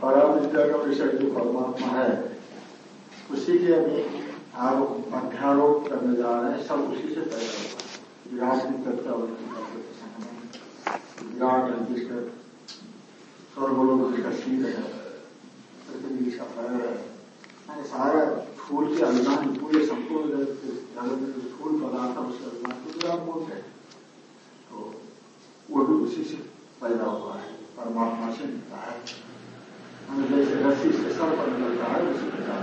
द्वितीय मुंडक के विषय जो परमात्मा है उसी के अभी आरोप अध्यारोप करने जा रहे हैं सब उसी से पैदा होगा विराट की चर्चा विराट है जिसके स्वर्गलोक जिसका शीत है पृथ्वी जिसका पैर है सारा फूल के अभिमान पूरे संपूर्ण जगत में फूल पदार्थ है तो विराट हैं तो वो भी उसी से पैदा हुआ है, परमात्मा से निकला है। जैसे रस्सी से सर पर निकलता है उसी प्रकार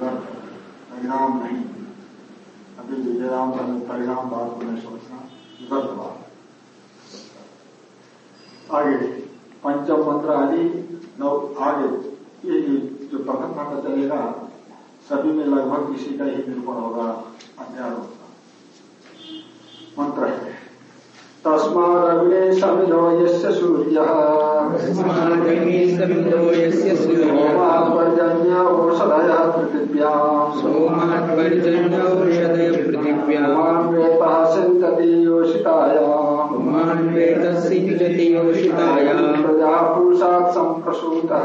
परिणाम नहीं अभी विजयराम का परिणाम बात को नहीं सोचना विवर्त बात आगे पंचम मंत्र आदि नौ आगे ये जो प्रथम खंड चलेगा सभी में लगभग इसी का ही निरूपण होगा अध्यारोप का मंत्र है तस्मादग्ने समिधो यस्य सूर्यः। सोमात्पर्जन्य ओषधयः पृथिव्याम्। सोमात्पर्जन्य पृथिव्या पृथिव्याम्। वेतः योषितायाम्। मान्वेतसिञ्चति योषितायाम् प्रजा पुरुषात् सम्प्रसूतः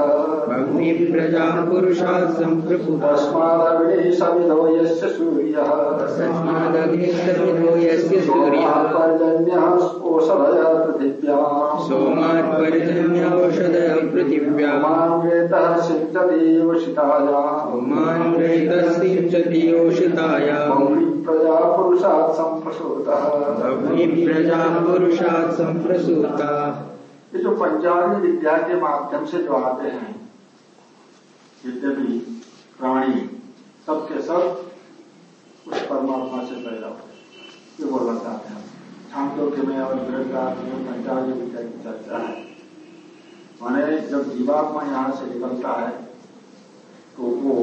भग्नि प्रजा पुरुषात् सम्प्रपुतः तस्मादग्ने समिधो यस्य सूर्यः तस्मादग्निस्तमिधो यस्य सूर्यः सोमात्पर्जन्यः ओषधयः पृथिव्याम् सोमात्पर्जन्य औषधय पृथिव्याम् मान्वेतः सिञ्चति मौलिक प्रजा पुरुषात् संप्रसूतः। प्रजा पुरुषात् ये जो पंचांगी विद्या के माध्यम से जो आते हैं यद्यपि प्राणी सबके सब उस परमात्मा से पैदा हुए ये बोलना चाहते हैं। छांदोग्य में और गृहकाल में पंचांगी विद्या की चर्चा है। माने जब जीवात्मा यहाँ से निकलता है तो वो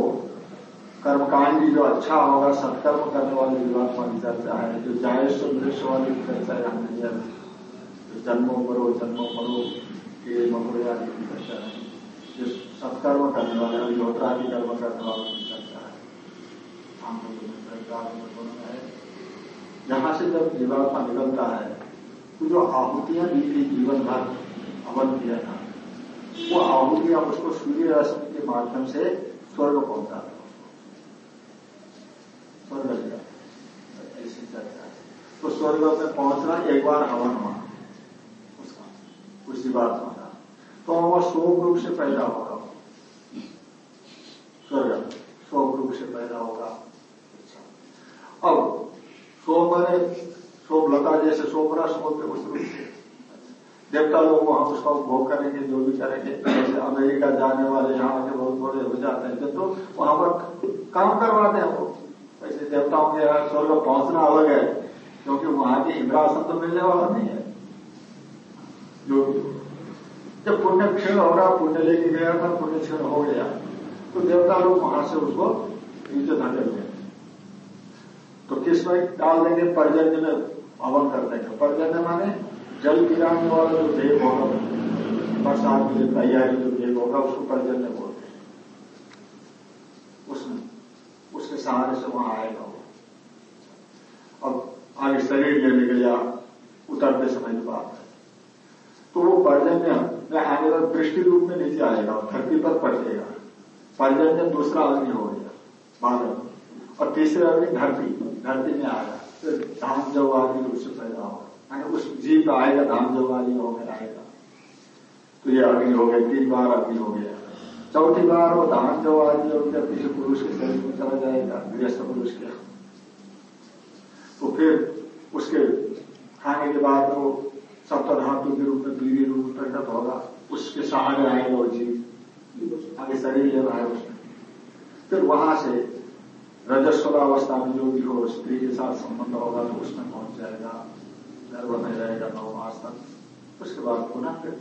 कर्मकांडी जो अच्छा होगा, सत्कर्म करने वाले जीवात्मा की चर्चा है, जो जायस्व दृश्य वाली चर्चा है जो जन्मों मरो जन्मों मरो ये ममरो आदि की चर्चा है। जो सत्कर्म करने वाले और योत्रादि कर्म करने वालों की चर्चा है। हम लोग है। से जब जीवात्मा निकलता है तो जो आहुतियाँ थी, जीवन भर अवन किया था, वो आहुतियाँ उसको सूर्य रश्मि के माध्यम से स्वर्ग पहुँचा था स्वर्ग लिया ऐसी चर्चा तो स्वर्ग में पहुँचना एक बार हवन हुआ उसका, उसी बात होगा तो वह शोक रूप से पैदा होगा। स्वर्ग शोक रूप से पैदा होगा। अच्छा। अब शोक मैंने शोक लता जैसे शोक उस रूप से देवता लोग वहाँ उसका उपभोग करेंगे, जो भी करेंगे। जैसे अमेरिका जाने वाले यहाँ आके बहुत बड़े हो जाते हैं। तो वहाँ पर काम करवाते हैं वो। वैसे देवताओं के यहाँ स्वर्ग पहुँचना अलग है, क्योंकि वहाँ के इंद्रासन तो मिलने वाला नहीं है। जो जब पुण्य क्षीण होगा पुण्य लेके गया था, पुण्य क्षीण हो गया तो देवता लोग वहाँ से उसको नीचे धकेल देंगे तो किसमें डाल देंगे? पर्जन्य में हवन कर देंगे। पर्जन्य माने जल गिराने वाला जो देव होगा बरसात के लिए तैयारी जो देव होगा, उसको पर्जन्य बोलते हैं उसमें सहारे से वहाँ आएगा वो। अब आगे शरीर लेने के लिए उतरते समय की बात। है तो वो पर्जन्य, में आने वाले दृष्टि रूप में नीचे आएगा, धरती पर पड़ेगा पर्जन्य दूसरा अग्नि हो गया, बादल। और तीसरा अग्नि धरती धरती में आएगा फिर धाम जब आदि रूप से पैदा होगा यानी उस जीव का आएगा धाम जब आदि हो गया, आएगा। तो ये अग्नि हो गया, तीन बार अग्नि हो गया। चौथी बार वो धान जो आदि किसी पुरुष के शरीर में चला जाएगा, गृहस्थ पुरुष के। तो फिर उसके खाने के बाद वो सप्त के रूप में पीढ़ी रूप में प्रकट होगा, उसके सहारे आएगा वो जीव। आगे शरीर ले रहा है उसमें फिर वहाँ से रजस्वलावस्था में जो भी हो, स्त्री के साथ संबंध होगा तो उसमें पहुँच जाएगा गर्भ में रहेगा नौ मास तक। उसके बाद पुनः फिर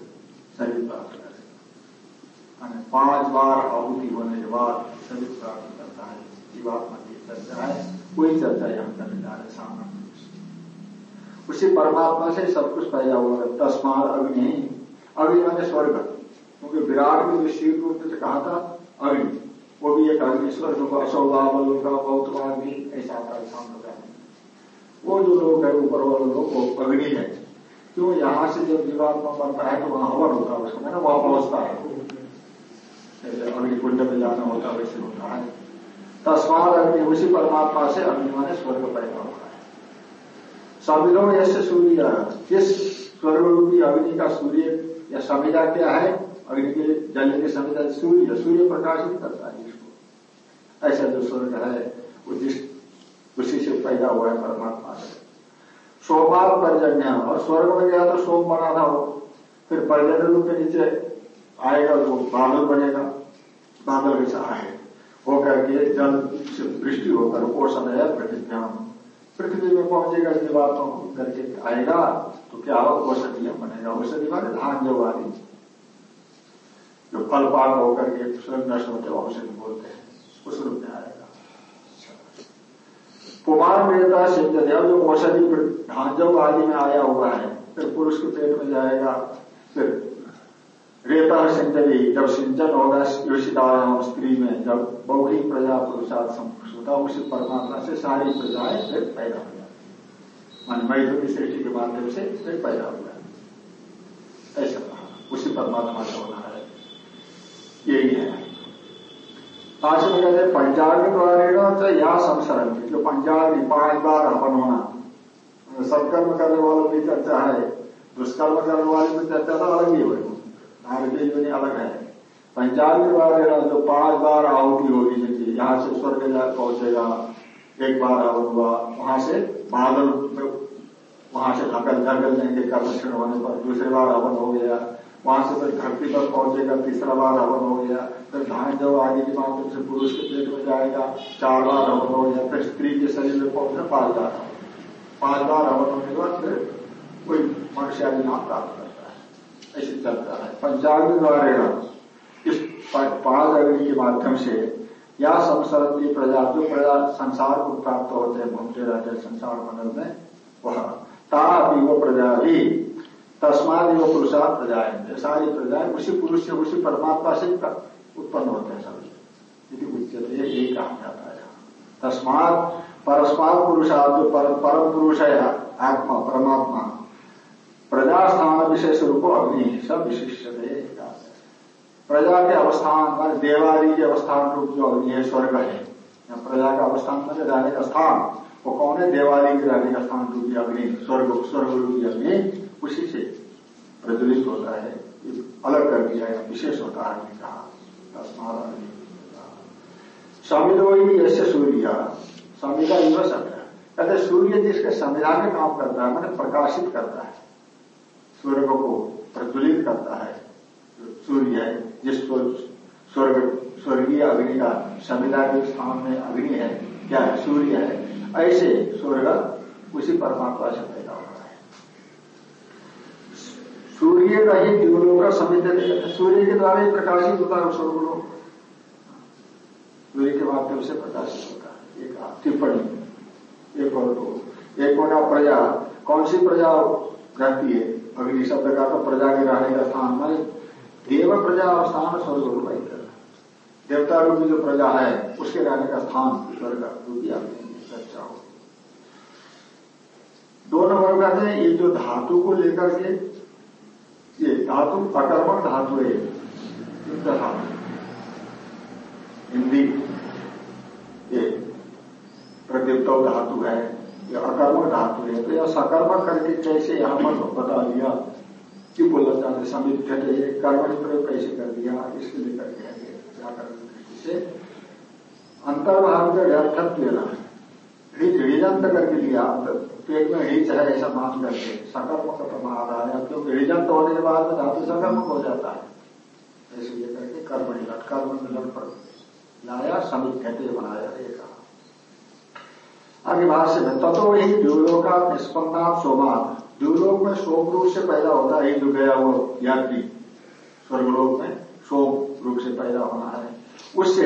शरीर प्राप्त करेगा पाँच बार आहुति होने के बाद सभी प्राप्त करता है जीवात्मा की चर्चा है कोई चर्चा यहाँ करने जा रहे सामान्य उसी परमात्मा से सब कुछ पैदा हुआ है तस्मात अग्नि अग्नि मैंने स्वर्ग क्योंकि विराट में जो शीत रूप में कहा था अग्नि वो भी एक अग्नि स्वर्ग को बहुत भी ऐसा आता है वो जो लोग है ऊपर वाले लोग वो अग्नि है क्यों यहाँ से जब जीवात्मा बनता है तो वहाँ हवन होता है उसको ना वहाँ पहुँचता है जैसे में जाना होता वैसे होता है। तस्माद अग्नि, उसी परमात्मा से अग्नि माने स्वर्ग पैदा हुआ है। सविधो यश सूर्य जिस स्वर्गरूपी अग्नि का सूर्य या संविधा क्या है? अग्नि के जल के संविधा सूर्य सूर्य प्रकाशित करता है जिसको ऐसा जो स्वर्ग है, वो जिस, उसी से पैदा हुआ है परमात्मा से। सोमवार पर्जन्य, और स्वर्ग में गया तो सोम बना था वो। फिर पर्जन्य रूप के नीचे आएगा तो बादल बनेगा। बादल ऐसा आए होकर के जल से वृष्टि होकर वो समय है पृथ्वी पृथ्वी में पहुंचेगा जीवात्मा करके आएगा तो क्या हो औषधि बनेगा। औषधि माने धान जो वाली जो फल पाक होकर के स्वयं नष्ट होते औषधि बोलते हैं, उस रूप में आएगा। कुमार मेहता सिद्ध देव जो औषधि ढांजव आदि में आया हुआ है, फिर पुरुष के पेट में जाएगा, फिर रेता सिंचरी जब सिंचन होगा योषितायाम स्त्री में जब बहुरी प्रजा पुरुषार्थ संपुष होता उसी परमात्मा से सारी प्रजाएँ फिर पैदा हो जाती। मान मैथुनी सृष्टि के माध्यम से फिर पैदा हो जाए ऐसा कहा। उसी परमात्मा का होना है। यही है। भाष्य में कहते हैं पंचाग्नि द्वारा या संसरण जो पंचाग्नि पाँच बार हवन होना सत्कर्म करने वालों की चर्चा है। दुष्कर्म करने वाले की चर्चा तो अलग ही होगी। नारकीय में अलग है। पंचाग्नि द्वारा जो पाँच बार आहुति होगी जिनकी यहाँ से स्वर्ग पहुंचेगा, एक बार हवन हुआ, वहाँ से बादल वहाँ से धकल धकल देंगे, कर्मक्षण होने पर दूसरे बार हवन हो गया। वहाँ से फिर धरती पर पहुंचेगा, तीसरा बार हवन हो गया। फिर धान जब आगे के माध्यम से पुरुष के पेट में जाएगा, चार बार हवन हो गया। फिर स्त्री के शरीर में पहुँचना पाँच बार पाँच बार हवन होने के बाद फिर कोई मनुष्य आदि नाम प्राप्त है। ऐसे चलता है। पंचांग द्वारा इस पाँच अग्नि के माध्यम से या संसरती प्रजा, जो प्रजा संसार को प्राप्त होते हैं, घूमते रहते संसार मंडल में, वह ता वो प्रजा भी तस्माद वो पुरुषार्थ प्रजाएँ। सारी प्रजाएँ उसी पुरुष से, उसी परमात्मा से उत्पन्न होते हैं सभी। उच्चते यही कहा जाता है तस्मात परस्पर पुरुषार्थ जो परम पुरुष है आत्मा, परमात्मा। प्रजास्थान विशेष रूप अग्नि सब विशिष्ट प्रजा के अवस्थान मान देवादि के अवस्थान रूप जो अग्नि है, स्वर्ग है। प्रजा का अवस्थान मान रहने का स्थान, वो कौन है? देवादि के रहने का स्थान रूपी अग्नि, स्वर्ग स्वर्ग रूपी अग्नि, उसी से प्रज्वलित होता है। अलग कर दिया है विशेष होता है कहा समिधो ही ऐसे सूर्य समिधा युवा शब्द कहते सूर्य जिसके संविधान में काम करता है, मैंने प्रकाशित करता है। स्वर्ग को प्रज्वलित करता है। सूर्य है स्वर्ग, स्वर्गीय अग्नि का संविधान के स्थान में अग्नि है, क्या है? सूर्य है। ऐसे स्वर्ग उसी परमात्मा से पैदा हो। सूर्य का ही जीवनों का समित सूर्य के द्वारा ही प्रकाशित होता है स्वर्गलोक सूर्य के माध्यम से प्रकाशित होता है। एक टिप्पणी, एक और दो। एक होगा प्रजा। कौन सी प्रजा रहती है? अग्नि शब्द का तो प्रजा के रहने का स्थान माने देव प्रजा और स्थान स्वर्ग रूप देवता रूपी जो प्रजा है, उसके रहने का स्थान स्वर्ग रूपी चर्चा हो। दो नंबर कहते हैं, ये जो धातु को लेकर के, ये धातु अकर्मक धातु है धातु। हिंदी ये प्रदीप्त धातु है। ये अकर्मक धातु है तो यह सकर्मक करके कैसे यहाँ पर बता दिया कि बोलना चाहते समित कर्म प्रयोग कैसे कर दिया, इसके लिए करके व्याकरण दृष्टि से अंतर्भाव का व्यर्थत्व लेना ऋजंत करके लिया पेट में हिच है ऐसा मान करके सकर्म का प्रमाण है, क्योंकि रिजंत होने के बाद धातु सकर्मक हो जाता है। ऐसे ये करके कर्म निलट कर्म निलट पर लाया, समित बनाया कहा आगे भाष्य में तत्व वही द्यूलोका निष्पन्ना सोमान द्यूलोक में शोक रूप से पैदा होता है जो गया वो यात्री। स्वर्गलोक में शोक रूप से पैदा होना है। उससे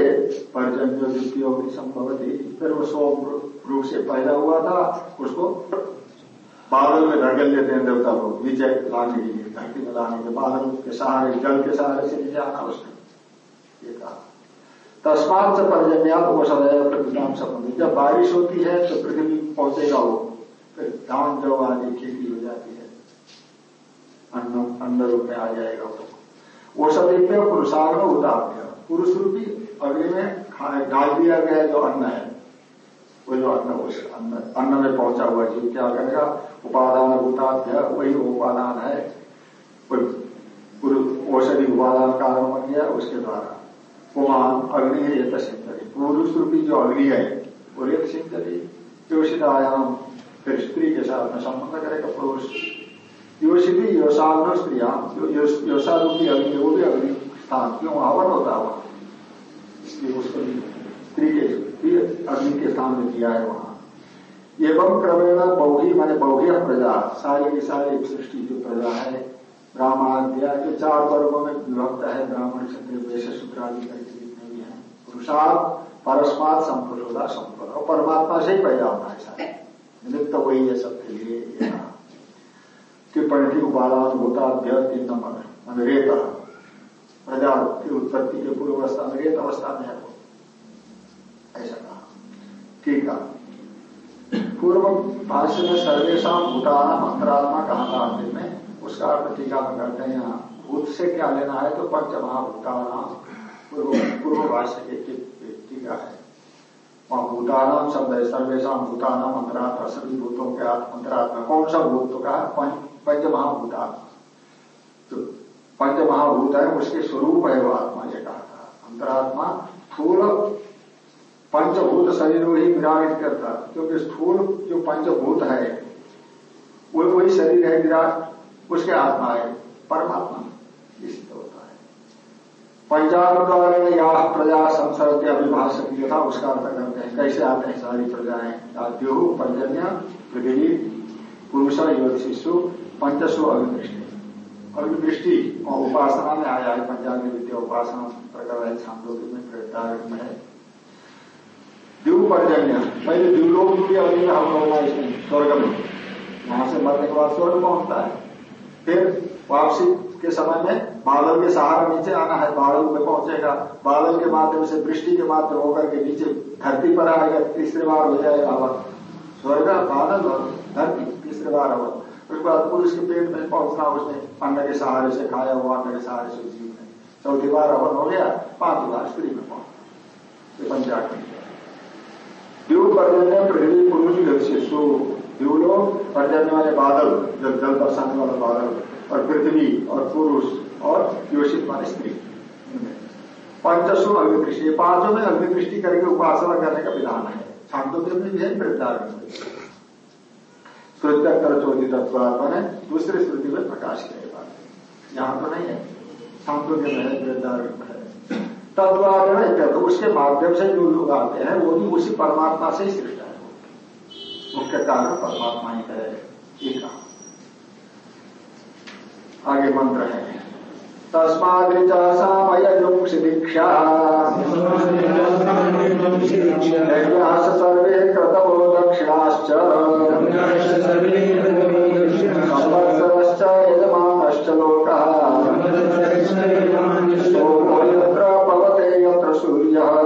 पर्जन्य द्वितीय भी संभव थी। फिर वो शोक रूप से पैदा हुआ था, उसको बादल में धकेल देते हैं देवता को नीचे लाने के लिए, धरती में लाने के बादल के सहारे, जल के सहारे से नीचे आना उसने। ये कहा। तस्मात से पर्जन्यात पृथ्वी संबंधी जब बारिश होती है तो पृथ्वी पहुंचेगा वो। फिर धान जब आदि खेती हो जाती है, अन्न अन्न रूप में आ जाएगा वो। सब एक पुरुषार्थ में उतार दिया। पुरुष रूपी अग्नि में डाल दिया गया जो अन्न है। वो जो अन्न, उस अन्न अन्न में पहुँचा हुआ जीव क्या करेगा? उपादान भूताध्य वही उपादान है। औषधि उपादान कारण बन गया उसके द्वारा। पुमान अग्नि है ये सिंचरी पुरुष रूपी जो अग्नि है, वो रेत सिंचरी योषित आयाम फिर स्त्री के साथ में संबंध करेगा पुरुष। योषिति योषाग्न स्त्रिया योषा रूपी अग्नि वो भी अग्नि स्थान। क्यों? आवन होता है इसलिए उसको स्त्री के अग्नि के स्थान में दिया है वहाँ। एवं क्रमेण बौही माने बौह्य प्रजा। सारी की सारी सृष्टि जो प्रजा है। ब्राह्मणाद्या जो चार वर्गों में विभक्त है, ब्राह्मण, क्षत्रिय, वैश्य, शुक्रादि करके पुरुषार्थ परस्मात संपुरुषा संपूर्ण और परमात्मा से ही पैदा होना है सारे। निमित्त वही है सबके लिए टिप्पणी थी उपादान होता तीन नंबर मान रेत प्रजा की उत्पत्ति के पूर्व अवस्था में रेत अवस्था में है वो। ऐसा कहा। ठीक है। पूर्व भाष्य में सर्वेशा भूतान अंतरात्मा कहा था अंतिम में। उसका अर्थ टीका में करते हैं यहाँ। भूत से क्या लेना है तो पंच महाभूतान पूर्व भाष्य के टीका है वहाँ भूतानाम शब्द है सर्वेशा भूतानाम अंतरात्मा सभी भूतों के अंतरात्मा कौन सा भूत तो कहा पंच महाभूतात्मा तो पंच महाभूत है उसके स्वरूप है वो आत्मा ये कहा था अंतरात्मा थूल पंचभूत शरीर ही विराट करता क्योंकि स्थूल जो पंचभूत है वो वही शरीर है विराट उसके आत्मा है परमात्मा सिद्ध होता द्वारा या प्रजा संसर्ग के अभिभाषक जो था उसका अर्थ करते हैं। कैसे आते हैं सारी प्रजाएँ? द्योह पंचन्य पृथ्वी पुरुष योग शिशु, पंचसु अभिदृष्टि अभिदृष्टि और उपासना में आया है, पंजाबी विद्या उपासना प्रकार है छांदों में प्रेरदारक में है। द्वीप पर्जन्य, पहले द्वीलोक भी अग्नि में हम इसमें, स्वर्ग में। वहाँ से मरने के बाद स्वर्ग पहुँचता है। फिर वापसी के समय में बादल के सहारा नीचे आना है, बादल में पहुंचेगा। बादल के माध्यम से वृष्टि के माध्यम होकर के नीचे धरती पर आएगा, तीसरी बार हो जाएगा हवा। स्वर्ग, बादल धरती, तीसरी बार हवा। उसके बाद पुरुष के पेट में पहुँचना उसने, अन्न के सहारे से खाया हुआ, अन्न के सहारे से जीव में चौथी बार हवन हो गया, पांचवी बार स्त्री में पहुँच। ये पर्जन्य पृथ्वी पुरुष शिशु द्यूलो पर्जन्य वाले बादल, जब जल बरसाने वाला बादल। और पृथ्वी और पुरुष और योषित वाले स्त्री। पंचसु अग्निदृष्टि पाँचों में अग्निदृष्टि करके उपासना करने का विधान है। छांदोग्य में भी है कर चौधरी तत्व ने दूसरे श्रुति में प्रकाश करेगा यहाँ तो नहीं है। छांदोग्य है में है। तत्वारण उसके माध्यम से जो लोग आते हैं, वो भी उसी परमात्मा से ही सृष्ट है। मुख्य कारण परमात्मा ही है। ये कहा। आगे मंत्र है। तस्मादृचा सामयजुंसि दीक्षा यज्ञास सर्वे कृतवो दक्षिणाश्च। लोकः। यत्र पवते यत्र सूर्यः।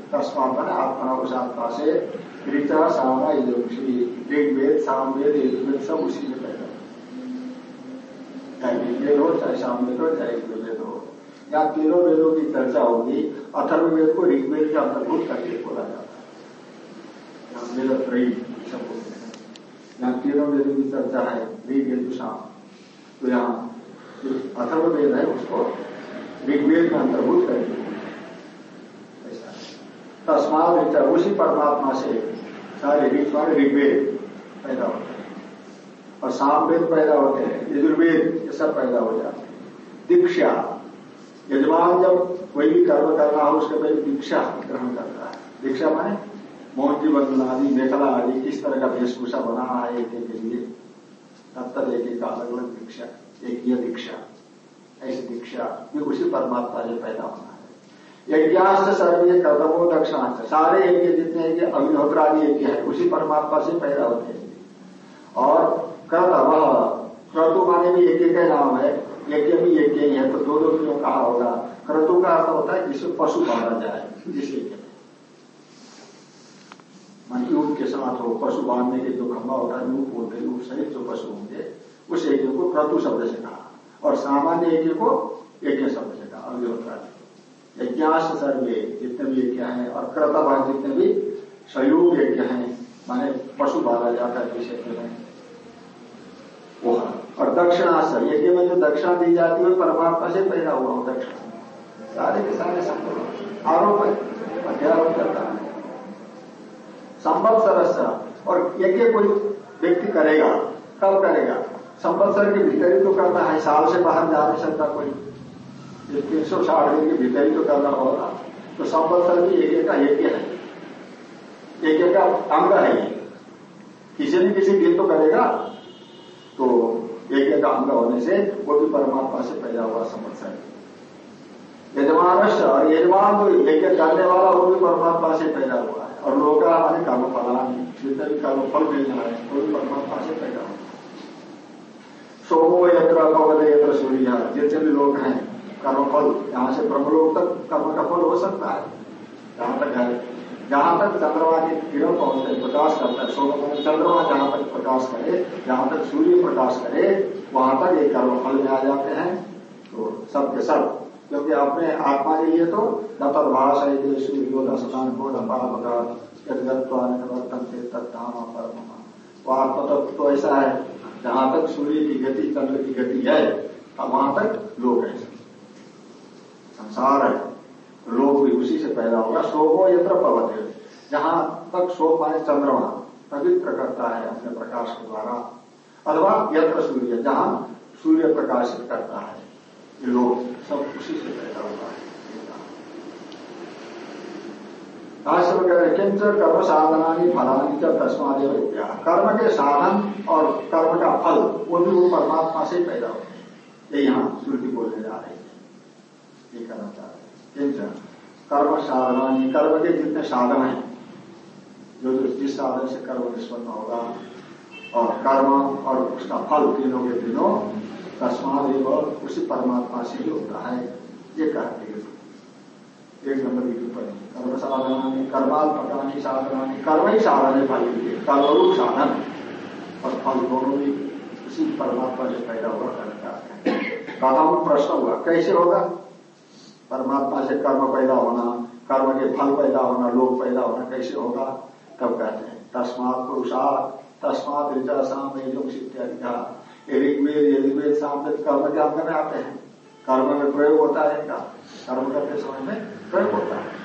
तस्मात मैंने आत्मा उस आत्मा से ऋचा सामा यजुषी ऋग्वेद, सामवेद, यजुर्वेद सब उसी में पैदा चाहे ऋग्वेद हो, चाहे सामवेद हो, चाहे यजुर्वेद हो। यहाँ तीनों वेदों की चर्चा होगी। अथर्ववेद को ऋग्वेद के अंतर्भूत करके बोला जाता है। त्रयी सब बोलते हैं। यहाँ तीनों वेदों की चर्चा है, ऋग, यजु तो यहाँ अथर्ववेद है, उसको ऋग्वेद में अंतर्भूत करके तस्मात उसी परमात्मा से सारे ऋच ऋग्वेद पैदा होते हैं। और सामवेद पैदा होते हैं, यजुर्वेद ये सब पैदा हो जाते हैं। दीक्षा, यजमान जब कोई भी कर्म करना हो, उसके पहले दीक्षा ग्रहण करता है। दीक्षा माने मोहन जी बंधन आदि, मेखला आदि, किस तरह का वेशभूषा बनाना है एक के लिए। तब तक एक एक अलग अलग दीक्षा एक ये दीक्षा, ऐसी दीक्षा, ये उसी परमात्मा से पैदा होना यज्ञास्त सर्वे कर्तव्यो दक्षिणांश सारे यज्ञ जितने यज्ञ अग्निहोत्र आदि यज्ञ है, उसी परमात्मा से पैदा होते हैं। और कर्तव क्रतु माने भी यज्ञ का नाम है। यज्ञ भी यज्ञ ही है तो दो दो क्यों कहा होगा? क्रतु का अर्थ होता है जिससे पशु मारा जाए, जिस यज्ञ। मन ऊट के साथ हो, पशु बांधने के जो खंभा होता है, ऊट बोलते ऊट सहित जो पशु होंगे, उस यज्ञ को क्रतु शब्द से कहा। और सामान्य यज्ञ को यज्ञ शब्द से कहा अव्योत्रा यज्ञाश सर्वे जितने भी यज्ञ हैं और क्रतभ जितने भी सहयोग यज्ञ हैं, माने पशु बांधा जाता है यज्ञ में और दक्षिणाश्र यज्ञ में जो दक्षिणा दी जाती है, परमात्मा से पैदा हुआ हो दक्षिणा। सारे के सारे संभव आरोप है, अध्यारोप करता है। संवत्सर और यज्ञ कोई व्यक्ति करेगा, कब करेगा? संवत्सर के भीतर ही तो करता है, साल से बाहर जा नहीं सकता कोई। तीन सौ साठ दिन के भीतर ही तो करना होगा तो संवत्सर भी एक का यज्ञ है एक का अंग है ये। किसी न किसी दिन तो करेगा। तो एक का अंग होने से वो भी परमात्मा से पैदा हुआ संवत्सर यजमान और यजमान तो यज्ञ करने वाला, वो भी परमात्मा से पैदा हुआ है। और लोग हमारे कर्म फलान जितने भी कर्म फल मिलना है, वो भी परमात्मा से पैदा हुआ सोमो यत्र भगवत यत्र सूर्य, जितने भी लोग हैं कर्म फल यहाँ से ब्रह्मलोक तक कर्म का फल हो सकता है। जहाँ तक है, जहाँ तक चंद्रमा की किरण पहुँचते प्रकाश करता है सोम चंद्रमा जहाँ तक प्रकाश करे, जहाँ तक सूर्य प्रकाश करे, वहाँ तक ये कर्म फल में आ जाते हैं। तो सब के सब, क्योंकि अपने आत्मा के लिए तो नतर्भाष है सूर्यो दशदान को वर्तन से तत्धाम परम वो आत्मा तत्व तो ऐसा है, जहाँ तक सूर्य की गति, चंद्र की गति है वहाँ तक लोग है। संसार है। लोग भी उसी से पैदा होगा। शोभो यत्र पवते जहाँ तक शोभ माने चंद्रमा पवित्र करता है अपने प्रकाश के द्वारा। अथवा यत्र सूर्य, जहाँ सूर्य प्रकाशित करता है। ये लोग सब उसी से पैदा हुआ है। भाष्य किंच कर्म साधनानी फलानी च तस्मादेव विद्या। कर्म के साधन और कर्म का फल, वो भी वो परमात्मा से पैदा होते हैं। ये यहाँ श्रुति बोलने जा रही है। ये करना चाह रहे हैं कर्म साधनानी कर्म के जितने साधन हैं जो जिस साधन से कर्म निष्पन्न होगा और कर्म और उसका फल तीनों के तीनों तस्मादेव उसी परमात्मा से ही होता है ये कहते हैं एक नंबर की टिप्पणी कर्म साधना कर्मात्मकानी साधना कर्म ही साधन है फल के कर्मरूप साधन और फल दोनों भी उसी परमात्मा से पैदा हुआ करता है हैं प्रश्न हुआ कैसे होगा परमात्मा से कर्म पैदा होना, कर्म के फल पैदा होना लोग पैदा होना कैसे होगा? तब कहते हैं, तस्मात पुरुषात, तस्मात ऋचा साम इत्यादि ऋग्वेद यजुर्वेद सामवेद कर्म के अंग में आते हैं। कर्म में प्रयोग होता है इनका कर्म करते समय में प्रयोग होता है।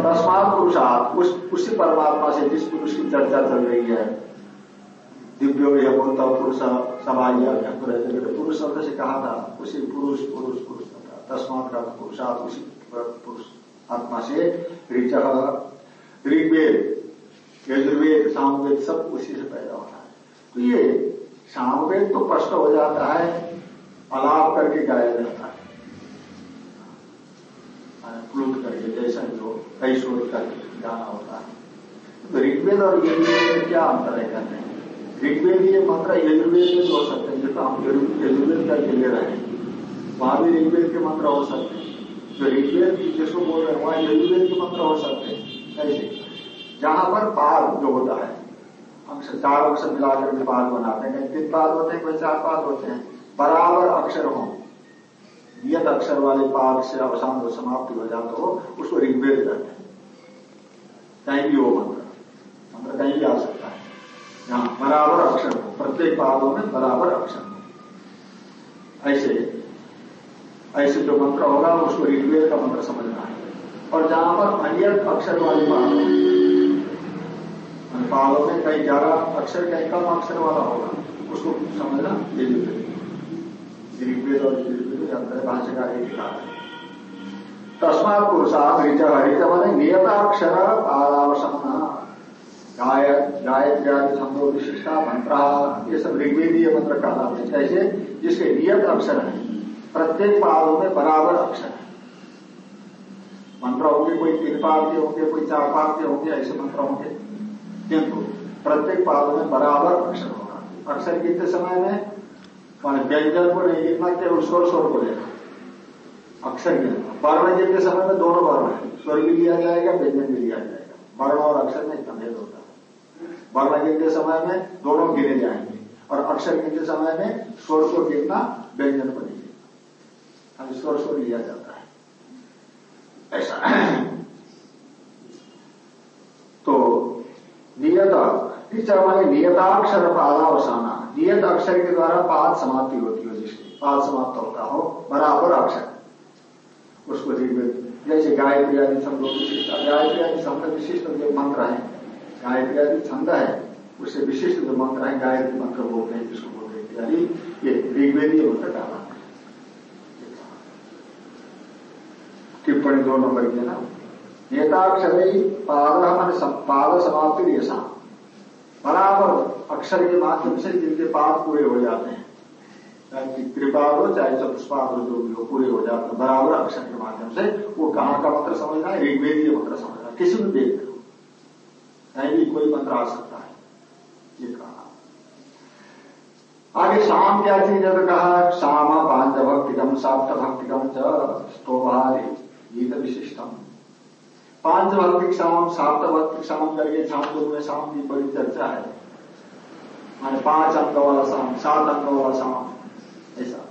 तस्मात पुरुषात, उस, उसी परमात्मा से जिस पुरुष की चर्चा चल रही है दिव्यो यह पुरुष सभाइया पुरुष शब्द से कहा था उसी पुरुष पुरुष पुरुष तस्मात का पुरुषात उसी पुरुष आत्मा से ऋच ऋग्वेद यजुर्वेद सामवेद सब उसी से पैदा होता है तो ये सामवेद तो स्पष्ट हो जाता है अलाप करके गाया जाता है प्लूट करके जैसा जो कई शोध करके गाना होता है तो ऋग्वेद और यजुर्वेद में क्या अंतर है हैं ऋग्वेद मंत्र यजुर्वेद में हो सकते हैं जितना हम यजुर्वेद करके ले रहे हैं। वहाँ भी ऋग्वेद के मंत्र हो सकते हैं। जो ऋग्वेद जिसको बोल रहे हैं, वहाँ यजुर्वेद के मंत्र हो सकते हैं। कैसे जहाँ पर पाद जो होता है अंश चार अक्षर मिलाकर के पाद बनाते हैं, तीन पाद होते हैं, कोई चार पाद होते हैं। बराबर अक्षर हो। नियत अक्षर वाले पाद से अवसान हो, समाप्ति हो जाता हो, उसको ऋग्वेद कहते हैं। कहीं भी हो मंत्र। मंत्र कहीं भी आ सकता है। जहाँ बराबर अक्षर हो, प्रत्येक पादों में बराबर अक्षर हो। ऐसे ऐसे जो मंत्र होगा, उसको ऋग्वेद का मंत्र समझना है। और जहाँ पर अन्य अक्षर वाली बात पालों में कहीं ज़्यादा अक्षर, कहीं कम अक्षर वाला होगा, उसको समझना ऋग्वेद और भाषा एक कहा है तस्मात पुरुषार्थ ऋच ऋच मैंने नियताक्षर पादावसमना गाय गायत्री छंदो विशिष्टा मंत्र ये सब ऋग्वेदीय मंत्र कहलाते हैं कैसे जिसके नियत अक्षर है। प्रत्येक पादों में बराबर अक्षर है। मंत्र होंगे कोई तीन पाद के होंगे, कोई चार पाद के होंगे, ऐसे मंत्र होंगे। किंतु प्रत्येक पादों में बराबर अक्षर होगा। अक्षर कितने समय में? मान व्यंजन को नहीं लिखना, केवल स्वर स्वर को लेना। अक्षर गिनना वर्ण गिनते समय में? दोनों वर्ण है। स्वर भी लिया जाएगा, व्यंजन भी लिया जाएगा। वर्ण और अक्षर में इतना भेद होता है। वर्ण गिनते समय में दोनों गिने जाएँगे और अक्षर गिनते समय में स्वर को गिनना व्यंजन को नहीं हम स्वर स्वर लिया जाता है। ऐसा। तो नियत, टीचर माने नियताक्षर पादावसाना। नियत अक्षर के द्वारा पाद समाप्ति होती हो जिसकी। पाद समाप्त होता हो, बराबर अक्षर। उसको जैसे गायत्री आदि छंद विशिष्ट गायत्री आदि छंद विशिष्ट जो मंत्र है। गायत्री आदि छंद है उससे विशिष्ट जो मंत्र है, गायत्री मंत्र बोलते हैं जिसको बोलते हैं इत्यादि ये ऋग्वेदीय मंत्र का डाला टिप्पणी दो नंबर की ना? नेताक्षर पाद मान पाद समाप्ति ऐसा बराबर अक्षर के माध्यम से जिनके पाद पूरे हो जाते हैं। चाहे त्रिपाद हो, चाहे चतुष्पाद हो, जो भी हो, पूरे हो जाते हैं। बराबर अक्षर के माध्यम से वो कहाँ का मंत्र समझना है? ऋग्वेदीय मंत्र समझना किसी भी वेद कहीं भी कोई मंत्र आ सकता है। ये कहा। आगे शाम क्या चीज़ है तो कहा, शाम पाँच भक्तिकम साप्त भक्तिकम च स्तोभारी, गीत विशिष्टम। पाँच भक्तिक शाम साप्त भक्तिक शाम करके छात्रों में शाम की बड़ी चर्चा है। माने पाँच अंक वाला शाम, सात अंक वाला शाम, ऐसा।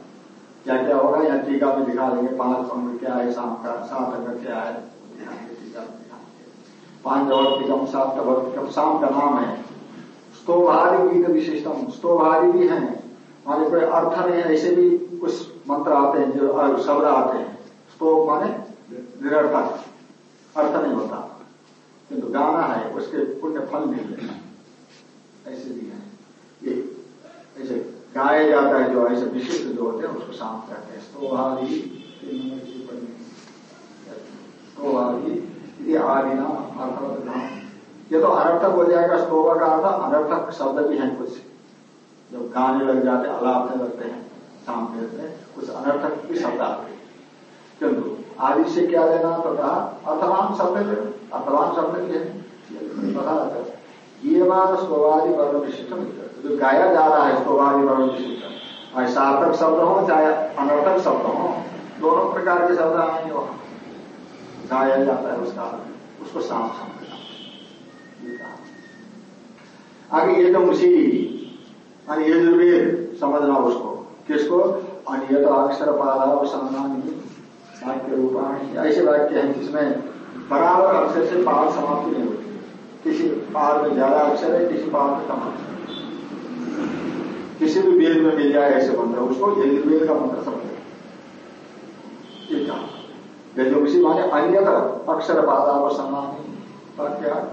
क्या क्या होगा? यहाँ टीका में दिखा देंगे, पाँच अंक क्या है, शाम का, सात अंक क्या है। पाँच भक्तिकम सात भक्तिकम शाम का नाम है। स्तोभारी गीत विशिष्टम स्तोभारी भी है। माने कोई अर्थ नहीं है, ऐसे भी कुछ मंत्र आते हैं जो शब्द आते हैं। स्तोभ माने निरर्थक। अर्थ नहीं होता। किंतु तो गाना है, उसके पुण्य फल मिल रहे ऐसे भी है। ये, ऐसे गाया जाता है जो ऐसे विशिष्ट जो होते हैं, उसको शांत करते हैं। स्तोहारी स्तोहारी ये आदि नाम अर्थवत ये तो अनर्थक हो जाएगा स्तोभा का अर्थ अनर्थक शब्द भी है कुछ। जब गाने लग जाते अलापने लगते हैं, सामने कुछ अनर्थक भी शब्द आते हैं किंतु आदि से क्या लेना तो कहा, अर्थवान शब्द अर्थवान शब्द भी है। पता ये मान स्ववादी वर्ण विशिष्ट जो गाया जा रहा है स्वभावी वर्ण विशिष्ट चाहे सार्थक शब्द हो, चाहे अनर्थक शब्द हो, दोनों प्रकार के शब्द आएँगे। गाया जाता है उसका, उसको साफ़ समझना आगे ये तो उसी यजुर्वेद समझना उसको। किसको? अनियत अक्षर पाला वाक्य रूपाणी ऐसे वाक्य हैं जिसमें बराबर अक्षर से पार समाप्ति नहीं होती। किसी पार में ज़्यादा अक्षर है, किसी पार में कम अक्षर किसी भी वेद में मिल जाए ऐसे मंत्र, उसको यजुर्वेद का मंत्र समझे। यजुर्षि माने अन्य अक्षर पादाव समानी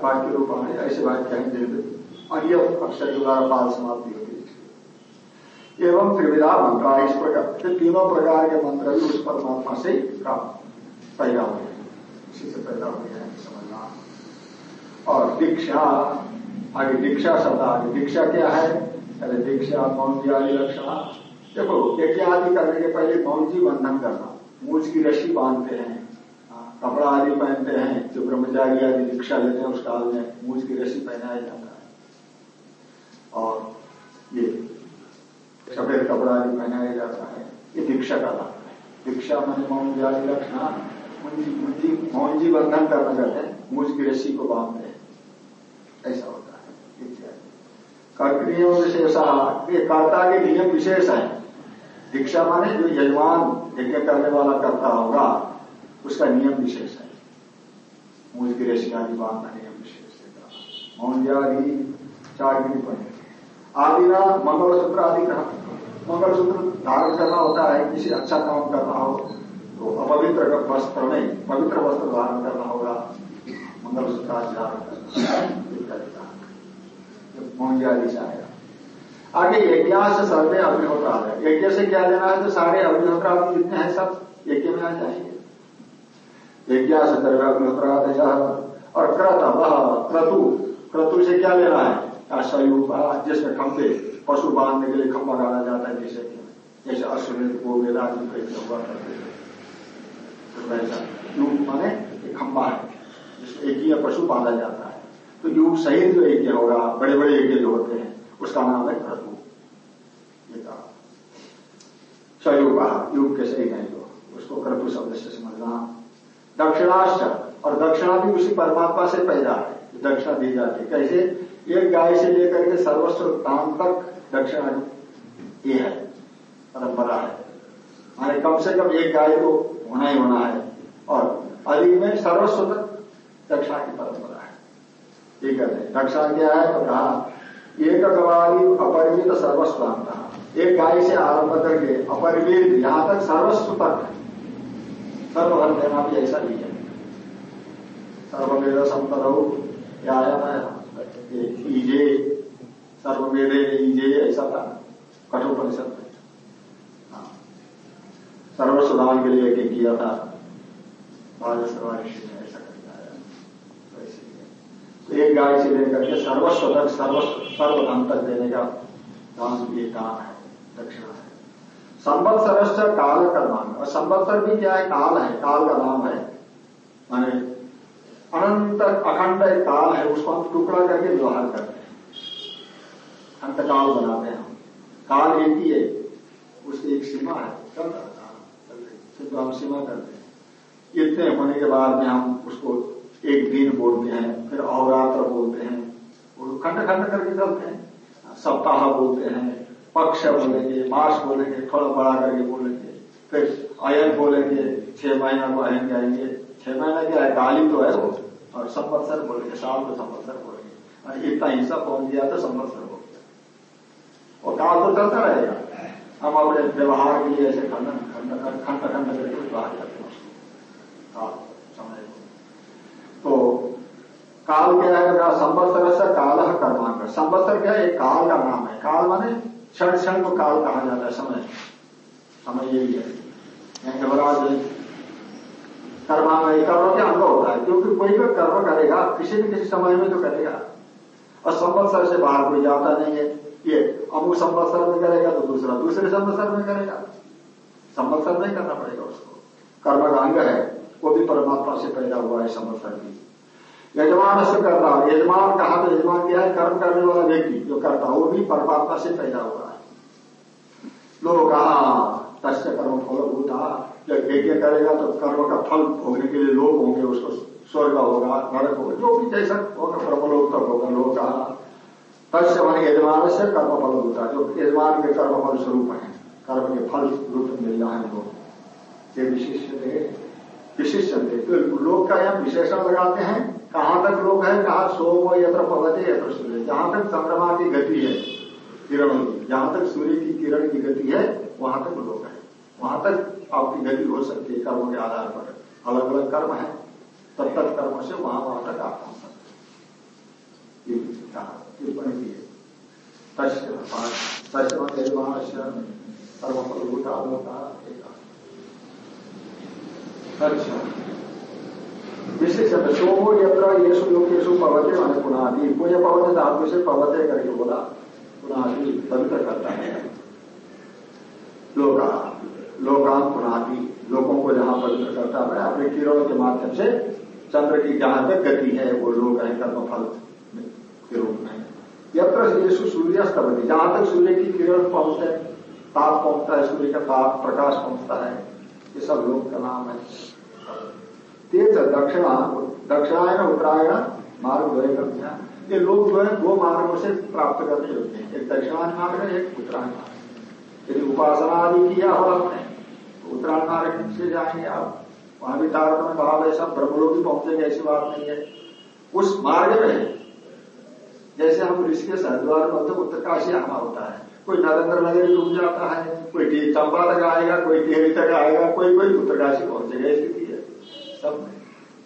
वाक्य रूप रूपाणी ऐसे वाक्य हैं अन्य अक्षर के द्वारा पाल समाप्ति होती एवं त्रिविधा मंत्र इस प्रकार फिर तीनों प्रकार के मंत्र भी उस परमात्मा से प्राप्त, पैदा हुए इसी से पैदा हुए हैं, समझना। और दीक्षा, आगे दीक्षा शब्द, आगे दीक्षा क्या है? अरे दीक्षा मौजी आदि लक्षण। देखो, यज्ञ आदि करने के पहले मौजी बंधन करना। मूज की रस्सी बांधते हैं कपड़ा आदि पहनते हैं, जो ब्रह्मचारी आदि दीक्षा लेते हैं उस काल में मूज की रस्सी पहनाया जाता है। और ये सफ़ेद कपड़ा आदि पहनाया जाता है, ये दीक्षा का लाभ है। दीक्षा मन मौन जाति रखना, मुंजी मुंजी, मौनजी बंधन करना कहते हैं मुझ की रस्सी को बांधते हैं। ऐसा होता है कर्तनियम विशेष ये कर्ता के नियम विशेष है। दीक्षा माने जो यजमान यज्ञ करने वाला करता होगा, उसका नियम विशेष है। मूल की रस्सी आदि बांधना नियम विशेष है। मौन आदि चार गिरी पड़े आदि ना मंगलसूत्र आदि कहा। मंगलसूत्र धारण करना होता है, किसी अच्छा काम करना हो तो अपवित्र वस्त्र में पवित्र वस्त्र धारण करना होगा। मंगलसूत्र धारण करना मोहंगी से आगे यज्ञ से सर्वे अग्निहोत्र आ जाए यज्ञ से क्या लेना है? तो सारे अग्निहोत्र आदि जितने हैं सब यज्ञ में आ जाएँगे। यज्ञ से सर्वे अग्निहोत्र आदि और क्रत वह क्रतु। क्रतु से क्या लेना है? सयुग जिसमें खंभे, पशु बांधने के लिए खंभा डाला जाता है, जैसे जैसे अश्वमेध को वेदा हुआ करते वैसा। युग माने खंभा है, जिसमें एक ही पशु बांधा जाता है। तो युग सहित जो यज्ञ होगा बड़े बड़े यज्ञ जो होते हैं उसका नाम है क्रतु ये कहा युग के सही नहीं जो उसको क्रतु शब्द से समझना। दक्षिणाश्च, और दक्षिणा भी उसी परमात्मा से पैदा है। दक्षिणा दी जाती है। कैसे? एक गाय से लेकर के सर्वस्व काम तक दक्षिणा ये है, परंपरा है। माने कम से कम एक गाय को होना ही होना है। और अधिक में सर्वस्व तक दक्षिणा की परंपरा है। ये कहते हैं। दक्षिणा क्या है? तो कहा एक गवारी अपरिमित सर्वस्व एक गाय से आरंभ करके अपरिमित, यहाँ तक सर्वस्व तक। सर्वधन देना भी ऐसा नहीं है। सर्ववेद संतरौ ईजे सर्ववेदे ईजे ऐसा था। कठोर परिषद हाँ। सर्वस्वदान के लिए किया था। बालेश्वर ऋषि ऐसा एक गाय से लेकर के सर्वस्व तक, सर्वस्व, सर्वधन तक देने का दान भी दान है, दक्षिणा है। संवत्सर काल का नाम और संवत्सर भी क्या है? काल है। काल का नाम है। माने अनंत अखंड एक काल है, उसको हम टुकड़ा करके व्यवहार करते हैं। अंत काल बनाते हैं हम। काल एक ही है। उसकी एक सीमा है। है। तो हम सीमा करते हैं। इतने होने के बाद में हम उसको एक दिन बोलते हैं, फिर अवरात्र बोलते हैं खंड खंड करके चलते हैं। सप्ताह बोलते हैं, पक्ष बोलेंगे, मास बोलेंगे, थोड़ा बड़ा करके बोलेंगे, फिर अयन बोलेंगे, छह महीना को अयन जाएँगे। छह महीना क्या है? काली तो है वो, और संवत्सर बोलेंगे, साल को संवत्सर बोलेंगे। और इतना हिस्सा पहुँच गया तो संवत्सर हो गया और काल तो चलता रहेगा। हम अपने व्यवहार के लिए ऐसे खंडन खंड खंड खंड करके बाहर जाते हैं। काल समय। तो काल क्या है संवत्सर से काल कर्मांक संवत्सर क्या है? काल का नाम है। काल माने क्षण क्षण को काल कहा जाता है। समय। समय यही है। घबराज कर्मांग कर्म के अंग होता है। क्योंकि कोई भी कर्म करेगा, किसी न किसी समय में तो करेगा। और संवत्सर से बाहर कोई जाता नहीं है। ये अमुक संवत्सर में करेगा तो दूसरा, दूसरे संवत्सर में करेगा। संवत्सर नहीं करना पड़ेगा उसको। कर्म का अंग है। वो भी परमात्मा से पैदा हुआ है संवत्सर भी। यजमान से करता यजमान कहा तो यजमान क्या है? कर्म करने वाला व्यक्ति। जो करता वो भी परमात्मा से पैदा हुआ है। लोग कहा तस्य कर्म फल भूता जब यज्ञ करेगा तो कर्म का फल भोगने के लिए लोग होंगे, उसको स्वर्ग होगा, नरक होगा, जो भी जैसा होगा ब्रह्मलोक तक होगा, लोग कहा तस्य मान यजमान से कर्म फल होता जो यजमान के कर्म फल स्वरूप है, कर्म के फल रूप मिल रहा है लोग ये विशिष्ट विशिष्ट तो लोग का यहाँ विशेषण लगाते हैं कहाँ तक लोग है कहा सोम यत्र पवते यत्र सूर्य जहाँ तक चंद्रमा की गति है किरण की जहाँ तक सूर्य की किरण की गति है वहाँ तक लोग है वहाँ तक आपकी गति हो सकती है कर्मों के आधार पर अलग अलग कर्म है तब तक कर्म से वहाँ वहाँ तक आप पहुँच सकते कहा की है कर्म फलभूत होता अच्छा विशेष सोमो यत्र येषु लोकेशु पवते मैंने पुनादि। पुण्य पवते, धातु से पवते करके बोला, पुनादि पवित्र करता है। लोका लोकान पुनादि, लोगों को जहाँ पवित्र करता है, अपने किरणों के माध्यम से चंद्र की जहाँ तक गति है, वो लोग है कर्म फल के रूप में। यत्र यीशु सूर्यास्तवती जहाँ तक सूर्य की किरण पहुँचते ताप पहुँचता है, सूर्य का ताप, प्रकाश पहुँचता है। ये सब लोग का नाम है तेज दक्षिणा, दक्षिणायन, उत्तरायण मार्ग द्वय ये लोग जो है दो मार्गों से प्राप्त करने होते हैं। एक दक्षिणायन मार्ग है, एक उत्तरायण मार्ग। यदि उपासना आदि किया हो आपने तो उत्तरायण मार्ग से जाएँगे आप। वहाँ भी तारतम्य भाव है, सब ब्रह्मलोक भी पहुँचेंगे, ऐसी बात नहीं है। उस मार्ग में, जैसे हम ऋषिकेश हरिद्वार में होते उत्तरकाशी आना होता है। कोई नरेंद्र नगर डूब जाता है, कोई चंबा तक आएगा, कोई टिहरी तक आएगा, कोई कोई उत्तरकाशी पहुंचेगा स्थिति है। सब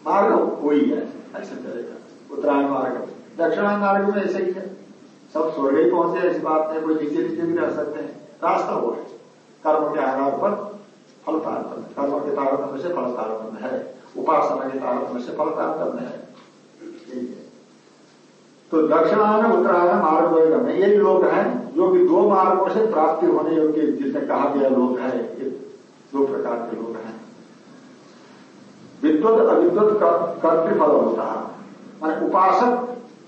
मार्ग कोई है, ऐसा चलेगा उत्तरायण मार्ग। दक्षिणायन मार्ग में ऐसे ही है। सब स्वर्ग ही पहुँचे इस बात में कोई नीचे नीचे भी रह सकते हैं। रास्ता वो है। कर्म के आधार पर फल तारतम्य कर्म के तारतम्य से फल तारतम्य है। उपासना के तारतम्य से फल तारतम्य है। तो दक्षिणायन उत्तरायण मार्ग में यही लोग हैं जो कि दो मार्गों से प्राप्ति होने योग्य, जिसने कहा गया लोग है दो प्रकार के लोग हैं। विद्वत, अविद्वत कर्तृफल होता है। मान उपासक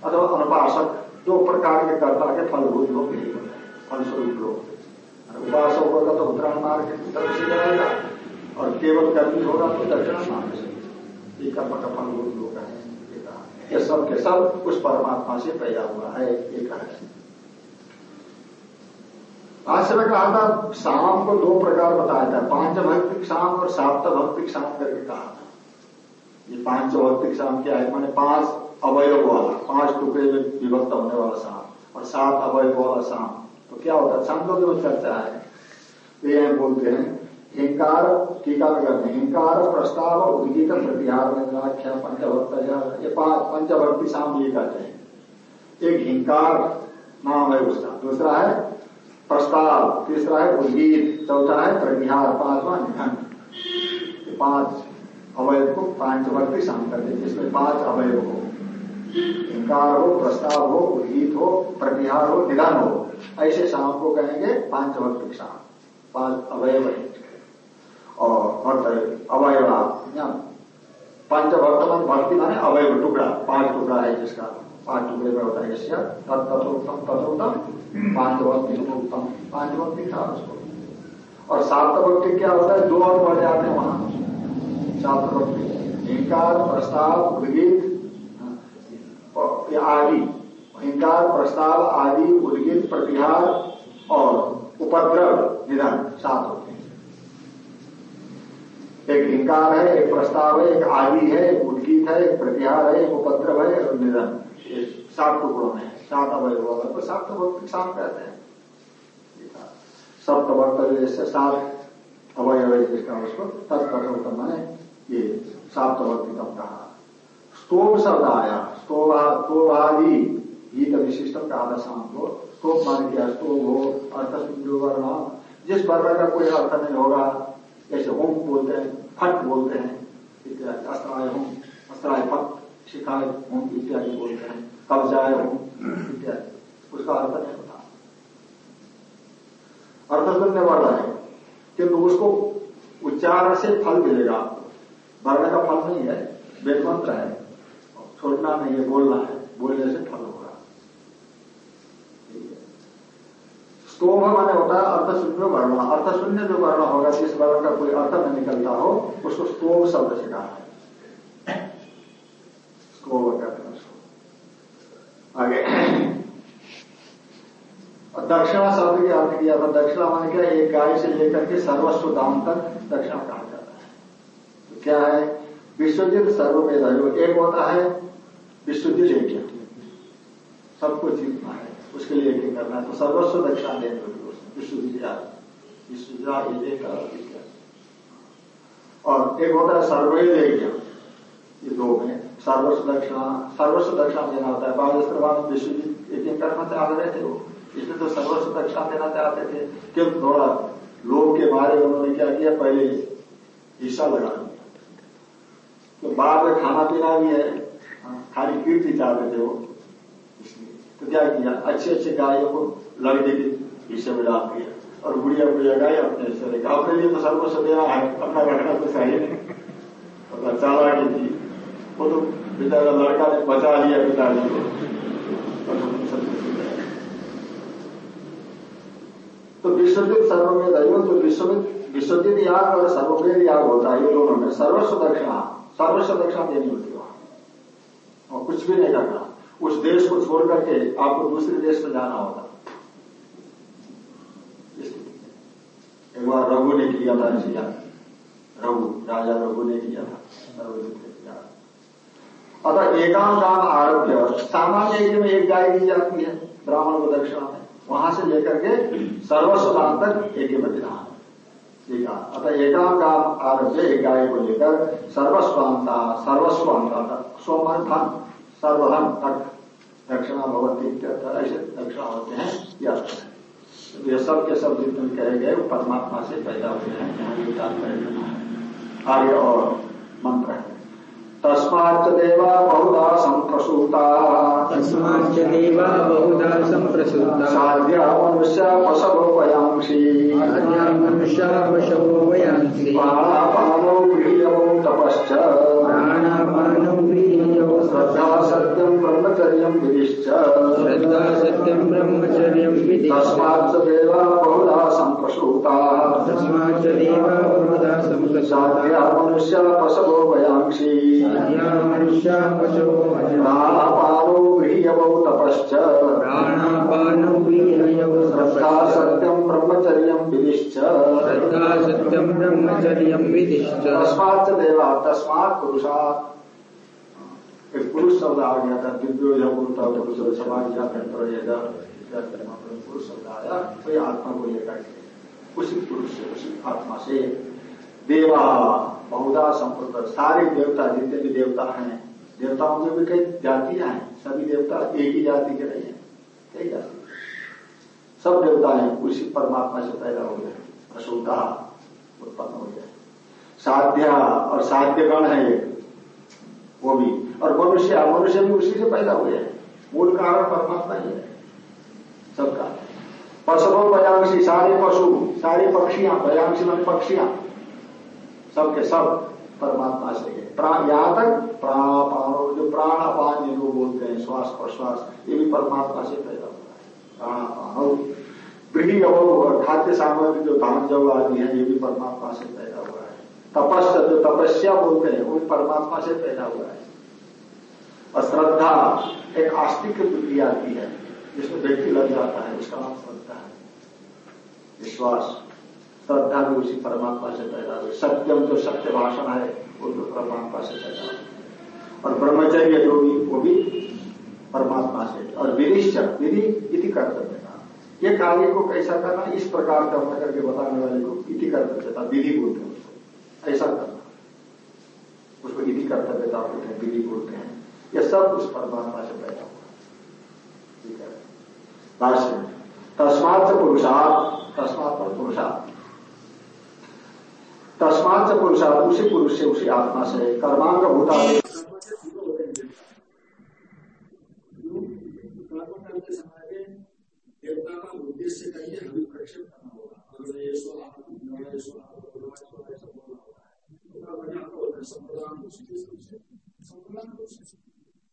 अथवा अनुपासक, दो प्रकार के कर्ता के फलभूत लोग फलस्वरूप लोग। उपासक होगा तो उत्तरायण मार्ग तरफ़ से जाएगा, और केवल कर्मी होगा तो दक्षिण मार्ग से। ये कर्म का फलभूत लोग है। ये सब के सब उस परमात्मा से पैदा हुआ है, ये कहा से मैं कहा था शाम को दो प्रकार बताया था पाँच भक्तिक शाम और साप्त भक्तिक शाम करके कहा था। ये पाँच भक्तिक शाम क्या है? मैंने पाँच अवयव वाला, पाँच टुकड़े में विभक्त होने वाला शाम और सात अवयव वाला शाम तो क्या होता है? छांदों में चर्चा है, ये बोलते हैं हिंकार टीका में हिंकार प्रस्ताव उद्गीत प्रतिहार व्याख्या पंचभक्त ये पंचभक्ति शाम ये कहते हैं एक हिंकार नाम है उसका दूसरा है प्रस्ताव तीसरा है उद्गीत चौथा है प्रतिहार पांचवा निधन पाँच अवयव को पांचवर्ती शाम करते जिसमें पाँच अवयव हो इंकार हो प्रस्ताव हो उद्गीत हो प्रतिहार हो निधन हो ऐसे शाम को कहेंगे पांचवर्ती शाम पाँच अवयव है और अवयवा पंच वर्तमान भक्ति माने अवयव टुकड़ा पाँच टुकड़ा है जिसका पाँच टुकड़े में होता है इसका तत्तोत्तम तथोत्तम पाँच भक्ति उत्तम पाँच भक्ति था उसको और सात भक्ति क्या होता है दो और बढ़ जाते हैं वहाँ सात भक्ति हिंकार प्रस्ताव उद्गीत आदि हिंकार प्रस्ताव आदि उद्गीत प्रतिहार और उपद्रव निधन सात होते हैं एक हिंकार है, एक प्रस्ताव है, एक आदि है, एक उद्गीत है, एक प्रतिहार है, एक उपद्रव है और निधन। सात टुकड़ों में सात अवयव को सात भक्त शाम कहते हैं। सप्त भक्त जैसे सात अवयव जिसका उसको तत्कथोत्तम मैंने। ये सात भक्तिकम कहा। स्तोभ शब्द आया स्तोभादि, गीत विशिष्टम कहा था शाम को स्तोभ मान किया? स्तोभ हो, अर्थ वर्ण। जिस वर्ण का कोई अर्थ नहीं होगा जैसे होम बोलते हैं। फट बोलते हैं इत्यादि अस्त्राय होम अस्त्राय फट शिखाय होम इत्यादि बोलते हैं कब्जाय होम इत्यादि। उसका अर्थ नहीं होता अर्थ शून्य वर्ण है? किंतु उसको उच्चारण से फल मिलेगा आपको। वर्ण का फल नहीं है वेद मंत्र है। छोड़ना नहीं है, बोलना है, बोलने से फल होगा। स्तोभ माने होता है अर्थ शून्य वर्ण। अर्थ शून्य जो वर्ण होगा, जिस वर्ण का कोई अर्थ न निकलता हो, उसको स्तोभ शब्द से कहा है। आगे। दक्षिणा शब्द के अर्थ किया था दक्षिणा माने क्या? एक गाय से लेकर के सर्वस्व दाम तक दक्षिणा कहा जाता है। तो क्या है? विश्वजित सर्वमेध एक होता है विश्वजित एक सबको जीतना है। उसके लिए एक करना है। तो सर्वस्व दक्षिणा देनी होगी विश्वविद्या और एक होता है सर्वे यज्ञ। ये दो में सर्वस्व दक्षिणा सर्वस्व दक्षिणा देना होता है। बाल विश्वजित यज्ञ करना चाह रहे थे वो इसलिए तो सर्वस्व दक्षिणा देना चाहते थे क्यों? थोड़ा लोग के बारे में उन्होंने क्या किया? पहले हिस्सा लगा दिया। तो बाद में खाना पीना भी है। हाँ, खाली कीर्ति चाहते थे वो। तो क्या किया अच्छे अच्छे गायों को लड़के के हिस्से में डाल दिया और बुढ़िया बुढ़िया गाय, अपने देखा अपने लिए तो सर्वस्व देना है, अपना रखना तो सही नहीं। अपना चाला की थी वो तो बेचारा लड़का ने बचा लिया पिताजी को। तो विश्वजित सर्ववेद है जो विश्वजित विश्वजित याग और सर्ववेद याग होता है, ये दोनों में। सर्वस्व दक्षिणा सर्वस्व दक्षिणा देनी होती है वहाँ। और कुछ भी नहीं करना। उस देश को छोड़ करके आपको दूसरे देश में जाना होगा एक बार रघु ने किया था ऐसे रघु, राजा रघु ने किया था। अतः एकांत दान आरोग्य सामान्य यज्ञ में एक गाय दी जाती है, ब्राह्मण को दक्षिणा में। वहाँ से लेकर के सर्वस्वान तक एक ही। विधान अतः एकाम का आरभ्य एक गाय को लेकर सर्वस्वांता सर्वस्वांता तक सोमन धन सर्वधन तक। दक्षिणा भगवती ऐसे दक्षिणा होते हैं यह ये सब के सब जितने कहे गए वो परमात्मा से पैदा हुए हैं यहाँ ये तात्पर्य है। आर्य और मंत्र है। तस्माच्च देवा बहुधा संप्रसूता। तस्माच्च देवा बहुधा संप्रसूता। साध्या मनुष्य पशवो वयांसी मनुष्या पशवो वयांसि प्राणापानो गृह्यवो तपश्च। प्राणापानौ व्रीह्यौ श्रद्धा सत्यम ब्रह्मचर्य श्रद्धा सत्यं ब्रह्मचर्य देवा बहुधा संप्रसूता। देवा बहुधा संप्रसूता। मनुष्य पशवो वयांसी। मनुष्य पशवो प्राणापानो गृह्यवो तपश्च। प्राणापानौ श्रद्धा सत्यम ब्रह्मचर्यम विधिश्च श्रद्धा सत्यं ब्रह्मचर्य विधिश्च देवा तस्मात पुरुषात। एक पुरुष शब्द आ गया था दिव्यो या पुरुषा पुरुष समाज तंत्र पुरुष शब्द आया कोई आत्मा को लेकर उसी पुरुष से, उसी आत्मा से देवा, बहुधा संपूर्ण, सारे देवता जितने भी देवता हैं, देवताओं में भी कई जातियाँ हैं, सभी देवता एक ही जाति के नहीं है, कई जाति। सब देवता हैं उसी परमात्मा से पैदा हो गए प्रसूता उत्पन्न हो गए। साध्या और साध्य गण है वो भी। और मनुष्य मनुष्य भी उसी से पैदा हुए हैं। मूल कारण परमात्मा ही है। सबका। पशुओं बयांशी सारे पशु, सारी पक्षियाँ बयांशी मान पक्षियाँ। सबके सब परमात्मा से है। प्राण यहाँ तक प्राणापान जो जिनको बोलते हैं, श्वास प्रश्वास, ये भी परमात्मा से पैदा हुआ है। प्राणापान। गृह और खाद्य सामग्री, जो धान जव आदि है, ये भी परमात्मा से पैदा हुआ है। तपस्या, जो तपस्या बोलते हैं, वो भी परमात्मा से पैदा हुआ है। और श्रद्धा एक आस्तिक बुद्धि आती है, जिसमें व्यक्ति लग जाता है, उसका नाम श्रद्धा है। विश्वास, श्रद्धा भी उसी परमात्मा से पैदा हुई। सत्यम जो सत्य भाषण है, वो भी परमात्मा से पैदा हुआ और ब्रह्मचर्य जो भी, वो भी परमात्मा से। और विधिश्च विधि इति कर्तव्य था। ये कार्य को कैसा करना, इस प्रकार करना करके बताने वाले को इति कर्तव्य था, विधि बोलते हैं ऐसा करना। उसको इति कर्तव्यता बोलते हैं, विधि बोलते हैं। ये सब उस परमात्मा से पैदा हुआ है? तस्मात से पुरुषार्थ तस्मात पर पुरुषार्थ तस्मात से पुरुषार्थ उसी पुरुष से उसी आत्मा से कर्मांग देवता का होता है संप्रदान दोष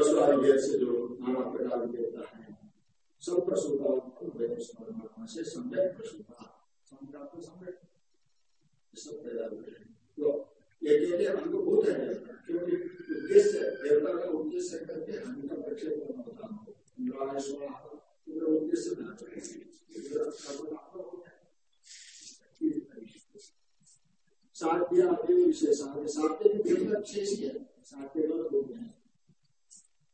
से जो नाना प्रकार देवता है सब का परमात्मा से सब पैदा हुए हैं तो हैं है क्योंकि उद्देश्य देवता का उद्देश्य करके प्रक्षेप करना होता है उद्देश्य साध्य आदि विशेष ही है साध्य लोग हैं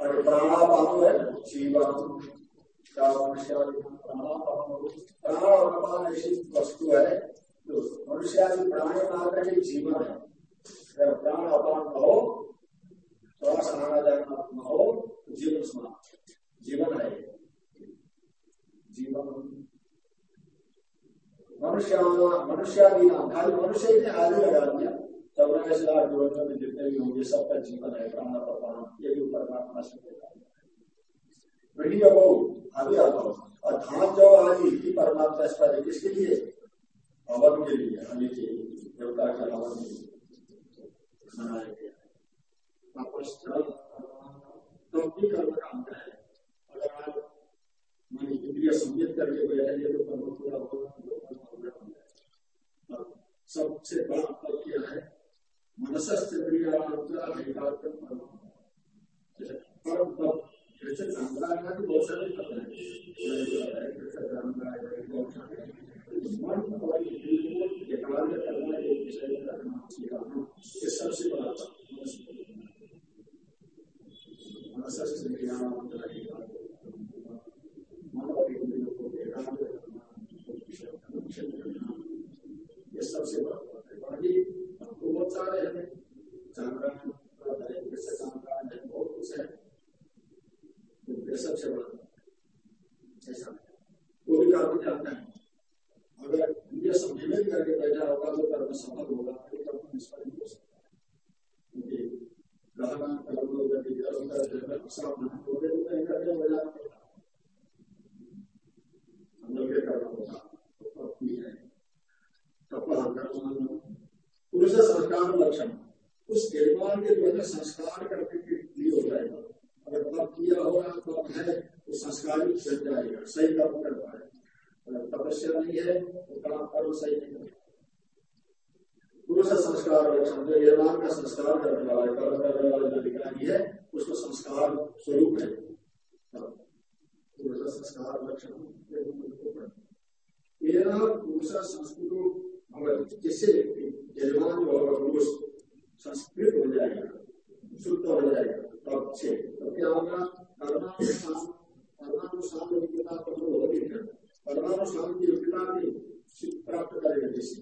और प्राणापान है जीवाणु प्राण ऐसी वस्तु है तो मनुष्य आदि मात्र के जीवन है अगर प्राण अपान न हो श्वास आना जाना न हो तो जीवन समाप्त जीवन है जीवन मनुष्य मनुष्यादि नाम खाली मनुष्य आदि लगा दिया योजना में जितने भी होंगे सबका जीवन है ये भी परमात्मा से परमात्मा किसके लिए? के लिए, हमें के देवता के गया तो भी कर्म है। अगर आप मान करके बैठेंगे तो कर्म सबसे बड़ा क्या है रामरायण के बहुत सारे पद हैं मन और एकाग्र करना एक विषय करना ये सबसे बड़ा मन और इंद्रियों को एकाग्र करना ये सबसे बड़ा बात है बाकी बहुत सारे हैं जागरण कृष्ण जागरण है बहुत कुछ है ये सबसे बड़ा ऐसा वो भी काफ़ी जानता है। अगर ये सम्मिलित करके बैठा होगा तो कर्म सफल होगा। तो कर्म निष्फल नहीं हो सकता। क्योंकि कर्म कर्म हो तो हो जाना पड़ता अंदर के कर्म होगा? तो है। संस्कार लक्षण। उस निर्माण के द्वारा संस्कार करने के लिए हो जाएगा। अगर तप किया होगा तप है तो संस्कार ही बन जाएगा। सही कर्म कर पाएगा अगर तपस्या नहीं है तो काम कर्म सही नहीं कर संस्कार जो निर्माण का संस्कार करने वाला है, कर्म करने वाला जो अधिकारी है, उसको संस्कार स्वरूप है। पुरुष संस्कार लक्षण पुरुष संस्कृत जिससे यजमान जो होगा पुरुष संस्कृत हो जाएगा शुद्ध हो जाएगा। तब से तो योग्यता को जो होगी कर्मानुसार की योग्यता भी प्राप्त करेगा जिससे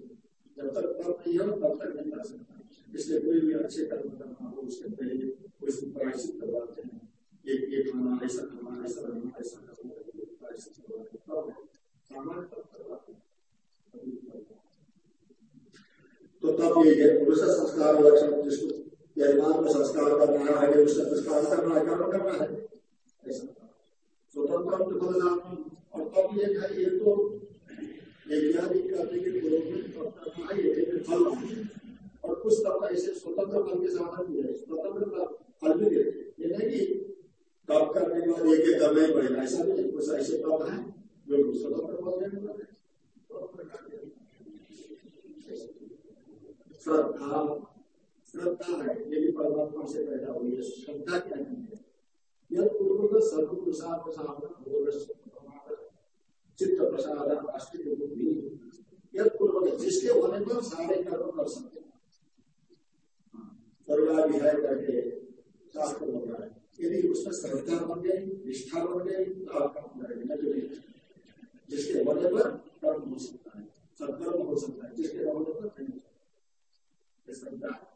जब तक तब नहीं हो तब तक नहीं कर सकता इसलिए कोई भी अच्छे कर्म करना हो उसके पहले कोई प्रायश्चित करवाते हैं एक ये खाना ऐसा खाना ऐसा रहना ऐसा करना प्रायश्चित करवाते तब सामान्य तब करवाते तो तब ये पुरुष संस्कार लक्षण जिसको यजमान को संस्कार करना है, आगे उसका संस्कार करना है कर्म करना है? ऐसा। स्वतंत्र तो और तब ये है ये तो वैज्ञानिक करने के पूर्व करना है ये फल और कुछ तब ऐसे स्वतंत्र फल के साधन भी है स्वतंत्र फल भी देते ये नहीं कि तब करने के बाद एक ही ऐसा नहीं कुछ ऐसे तब है, जो स्वतंत्र फल देने वाले श्रद्धा श्रद्धा है। परमात्मा से पैदा हुई है श्रद्धा क्या है यह सर्व प्रसाद चित्त प्रसाद जिसके होने पर सारे कर्म कर सकते हैं करुणा विहाय करके शास्त्र बन रहा है यदि उसमें श्रद्धा बन गई निष्ठा बन गई तो आप काम करेंगे जिसके होने पर कर्म हो सकता है सत्कर्म हो सकता है जिसके होने पर नहीं श्रद्धा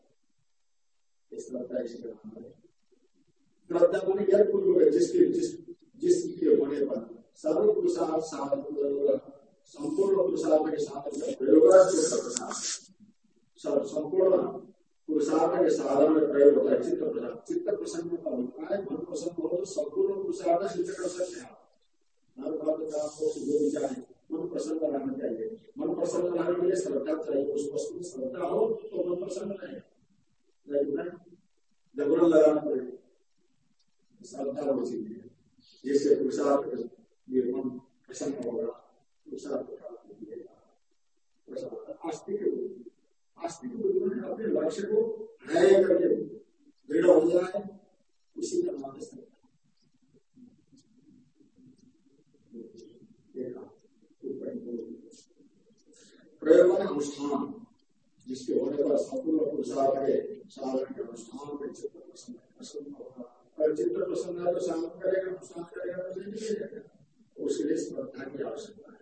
श्रद्धा श्रद्धा माने पूर्व जिसके, जिस, जिसके होने पर सर्व पुरुषार्थ साधन संपूर्ण पुरुषार्थ के साधन प्रयोग संपूर्ण पुरुषार्थ के साधन में प्रयोग होता चित्त प्रसाद। चित्त प्रसन्न का होता है, मन प्रसन्न हो तो चाहिए। मन प्रसन्न रहने के लिए श्रद्धा चाहिए, उस वस्तु में श्रद्धा हो तो मन प्रसन्न रहेगा। हो जिससे पुरुषार्थ प्रसन्न होगा आस्तिक आस्तिक बुद्धि अपने लक्ष्य को है करके दृढ़ हो जाए उसी का नाम प्रयोग अनुष्ठान जिसके होने पर संपूर्ण पुरुषार्थ के साधन के चित्र प्रसन्न होगा और है तो साधन करेगा अनुष्ठान करेगा तो नहीं मिलेगा उसके लिए श्रद्धा की आवश्यकता है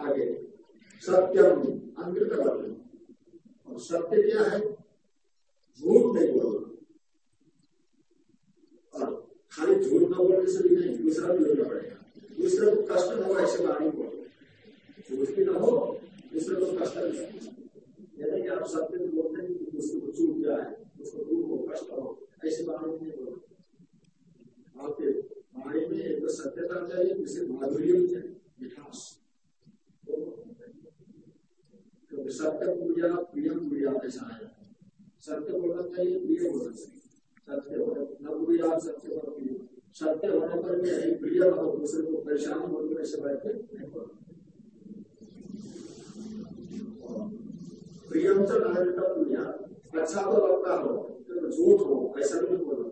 आगे सत्यम अंकृत वचन और सत्य क्या है झूठ नहीं बोलना और खाली झूठ न बोलने से भी नहीं दूसरा भी बोलना पड़ेगा दूसरे को कष्ट न हो ऐसे वाणी बोलो दोस्ती न हो दूसरे को कष्ट नहीं यदि आप सत्य में बोलते हैं कि दूसरे को चूक जाए उसको दुख हो, कष्ट हो, ऐसे वाणी नहीं बोलो। आपके वाणी में एक तो सत्यता चाहिए दूसरे माधुर्य चाहिए, मिठास। क्योंकि सत्य पूजा, प्रियम पूजा ऐसा है सत्य बोलना चाहिए, प्रिय बोलना चाहिए। सत्य हो, न पूजा, सत्य हो प्रिय। सत्य होने पर भी प्रिय हो, दूसरे को परेशानी हो तो ऐसे बैठे, नहीं बोलो प्रियम से नागरिकता पूजा अच्छा तो लगता हो तो झूठ हो ऐसा नहीं बोलो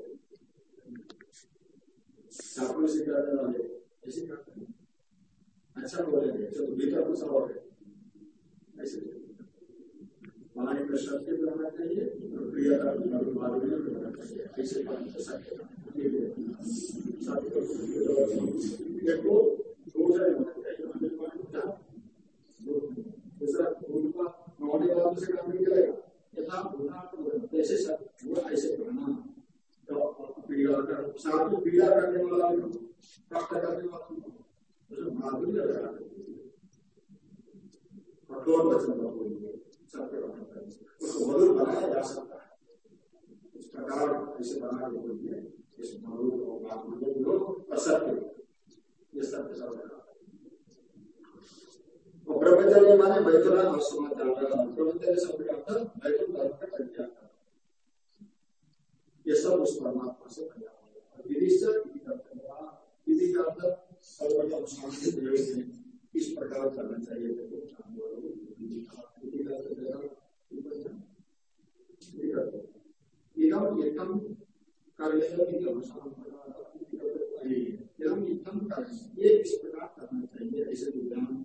चाकू से करने वाले ऐसे हैं अच्छा बोलेंगे चलो भीतर कुछ और है ऐसे वाणी में सत्य रहना चाहिए और प्रिय का माधुर्य रहना चाहिए ऐसे देखो दूसरा नौने वालों से काम नहीं करेगा। यथा भूना जैसे वो ऐसे करना। तो पीड़ा कर साथ में पीड़ा करने वाला भी प्राप्त करने वाला उसमें माधुर्य लगा कठोर वचन का बोलिए सत्य उसको मधुर बनाया जा सकता है। इस प्रकार ऐसे बना के बोलिए इस मधुर को माधुर्य लो असत्य ये सत्य सब ब्रह्मचर्य माने मैथुना और समाचार ब्रह्मचर्य शब्द का अर्थ मैथुन धर्म का परित्याग ये सब उस परमात्मा से विधि का अर्थ सर्वप्रथम शांति प्रयोग में इस प्रकार करना चाहिए। इदम एकम इदम इतम कर ये इस प्रकार करना चाहिए, ऐसे विज्ञान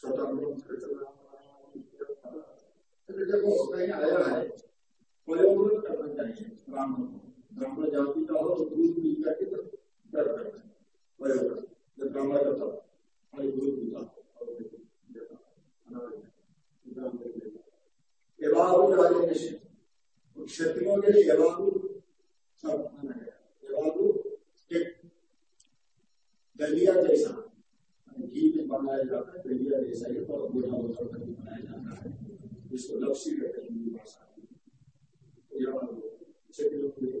स्वतंत्र जब वो कहीं आया है करना चाहिए ब्राह्मण को। ब्राह्मण जाति का हो तो दूध पी करके तो कर करना है। परिवर्तन जब ब्राह्मण का था एवाबू राजेश क्षत्रियों के लिए एवाबू सब माना गया दलिया जैसा घी में बनाया जाता है, दलिया जैसा ही बहुत बुरा होता करके बनाया जाता है। जिसको लपसी कहते हैं, हिंदी भाषा क्षत्रियों के लिए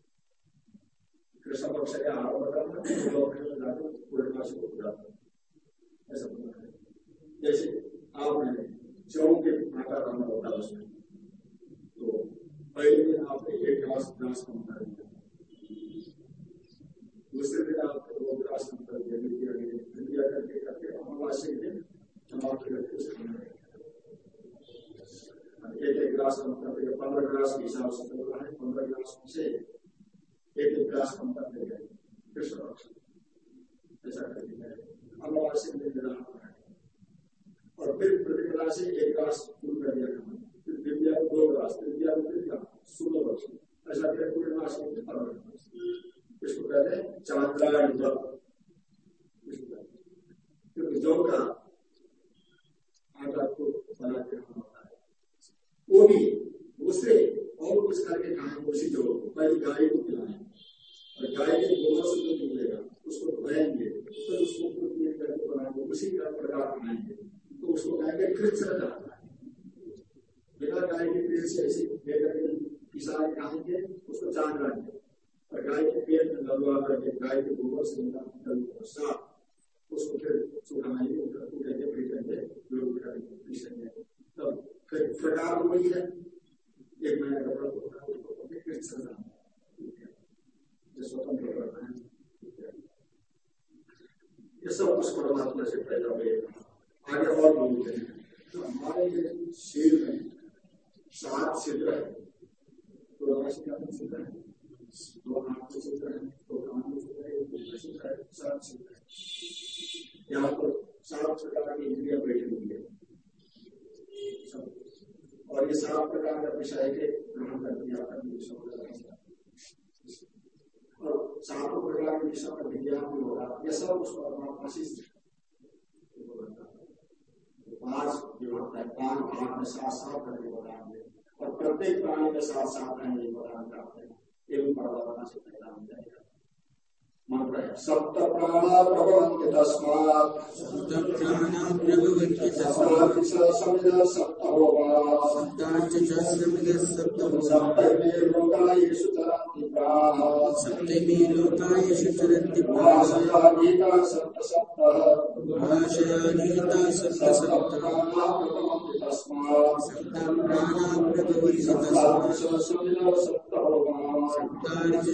कृष्ण पक्ष के हो जैसे आपने जौ के आटा करना होता है तो पहले दिन आपने एक ग्लास ग्लास कम कर दिया दूसरे दिन आपने दो ग्लास कम कर दिया मिट्टिया मिट्टिया करके करके अमावास्य के दिन टमाटर करके एक एक ग्लास कम कर दिया पंद्रह ग्लास के हिसाब से चल रहा है पंद्रह ग्लास से एक एक ग्लास कम कर दिया कृष्ण पक्ष। ऐसा कर दिया अमावास्य के दिन और फिर प्रतिपदा से एक ग्लास शुरू कर दिया फिर दिव्या को दो ग्लास दिव्या को फिर सोलह वर्ष ऐसा फिर पूरे मास में इसको कहते हैं चांद्रायण जल। क्योंकि जौ का आटा को बना के खाना होता है। वो भी दूसरे और कुछ करके खाना उसी जौ को पहले गाय को खिलाएँ। और गाय के गोबर से जो निकलेगा उसको धोएँगे, फिर उसको करके बनाएँगे, उसी का प्रकार बनाएँगे। तो उसको गाय के कृष्ण जाता है। बिना गाय के पेड़ से ऐसे लेकर के किसान खाएँगे, उसको चाँद डालेंगे और गाय के पेड़ में लगवा करके, गाय के गोबर से निकाल साफ़ उसको फिर सुखाएँगे कूटेंगे पीटेंगे लोग पीसेंगे। तब फिर प्रकार वही है। एक महीने का व्रत होता है उसको कृष्ण जो स्वतंत्र करना है ये सब उस परमात्मा से पैदा हुए आगे और बोलते हैं तो हमारे शरीर में सात छिद्र है तो छिद्र है दो हाथ के छिद्र है दो कान के छिद्र है एक छिद्र है सात छिद्र है यहाँ पर सात प्रकार की इंद्रिया बैठी हुई है और ये सात प्रकार का विषय के ग्रहण कर दिया और सातों प्रकार के विषय का विज्ञान भी होगा यह सब उस परमात्मा से पाँच विभाग है पाँच भाग में सात सात करके बताएँगे। और प्रत्येक प्राणी में सात सात रहेंगे बताना चाहते हैं। एवं परमात्मा से पैदा हो जाएगा। सप्त प्राणा प्रभवन्ति तस्मात्। सप्ताश्च सप्त सप्तमे लोकायेषु चरन्ति प्राणाः सप्तमे लोकायेषु चरन्ति प्राणाः भाषयागीता सप्त सप्तः भाषयानीता सप्त सप्त प्राणा प्रभवन्ति तस्मात्। सप्तं प्राणा प्रभवन्ति तस्मात्। सप्त होगा सप्ताश्च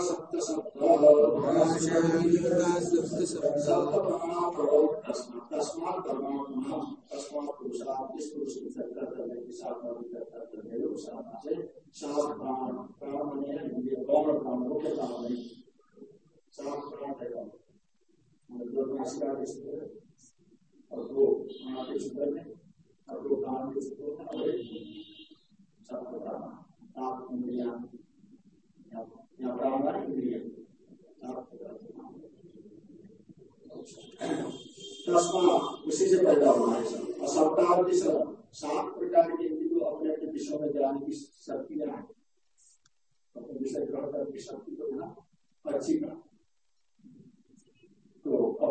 सप्त सप्त सप्तः सप्त सप्त तस्मात् परमात्मा तस्मात् पुरुषार्थ इस पुरुष की चर्चा करने की साथ वाली चर्चा करने लोग साधना से सात प्राण प्राण बने हैं इंद्रिय गौण प्राण मुख्य प्राण नहीं सात प्राण है मतलब के चित्र और के के प्राण इंद्रिय उसी से पैदा हुआ है सब। सप्ताह सब, सात प्रकार के इंद्रियों अपने अपने विषयों में जाने की शक्तियाँ हैं अपने विषय ग्रहण करने की शक्ति तो ना अच्छी का।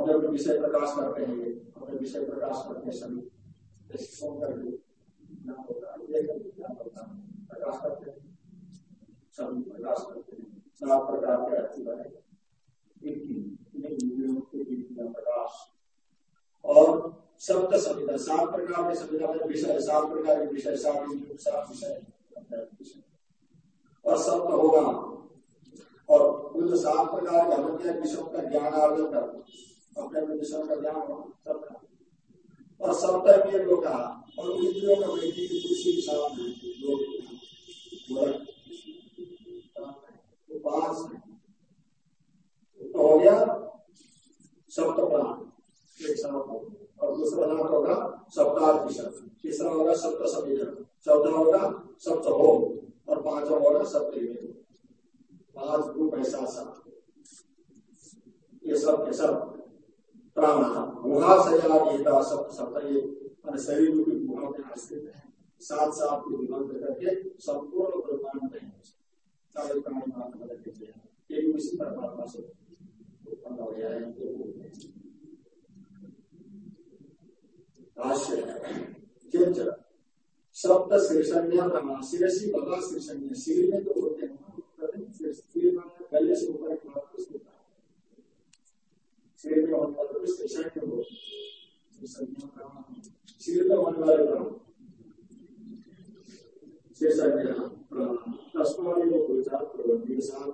अपने अपने विषय प्रकाश करते हैं, अपने विषय प्रकाश करते सभी जैसे सोन कर ज्ञान होता है। करके ज्ञान होता है। प्रकाश करते हैं। सभी प्रकाश करते हैं। सात प्रकार के अच्छी बने। प्रकाश। और सप्त संविधा सात प्रकार के संविधा में विषय, सात प्रकार के विषय, सात सात विषय और सप्त होगा। और उन सात प्रकार के अन्य विषयों का ज्ञान आर्जन कर अपने अपने विषयों का ज्ञान होगा सबका और सप्तम ये लोग कहा और इंद्रियों का वृद्धि की दूसरी सात लोग हो गया सप्त प्राण एक समाप्त और दूसरा नाम होगा विषय तीसरा होगा सप्त समीकरण. चौथा होगा सप्त होम और पांचवा होगा सप्त पाँच रूप है सात ये सब के सब. प्राण गुहा सया गीता सप्त सप्त शरीर की गुहा में आश्रित है। सात सात को विभक्त करके संपूर्ण ब्रह्मांड में सारे प्राणी मात्र बदल देते हैं। ये भी उसी परमात्मा से उत्पन्न हो गया है। भाष्य सप्त शीर्षण्य शिरसी बगा शीर्षण्य सिर में तो होते हैं। गले से ऊपर एक बात कुछ होता है सिर में होने वाले शीर्षण्य हो सिर में होने वाले ब्रह्म शीर्षण्य तस्मारी वो गुजरात प्रबंधी के साथ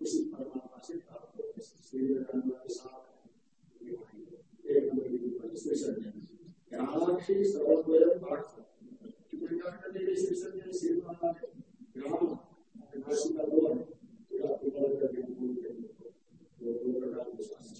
उसी परमात्मा से प्राप्त होते शरीर में साथ एक नंबर की शीर्षण्य ज्ञानाक्षी सर्वद्वयम पाठ टिप्पणिकार करने के शीर्षक में सिर माना है ज्ञान भाषी का दो है पूरा बोल के दो प्रकार के शास्त्र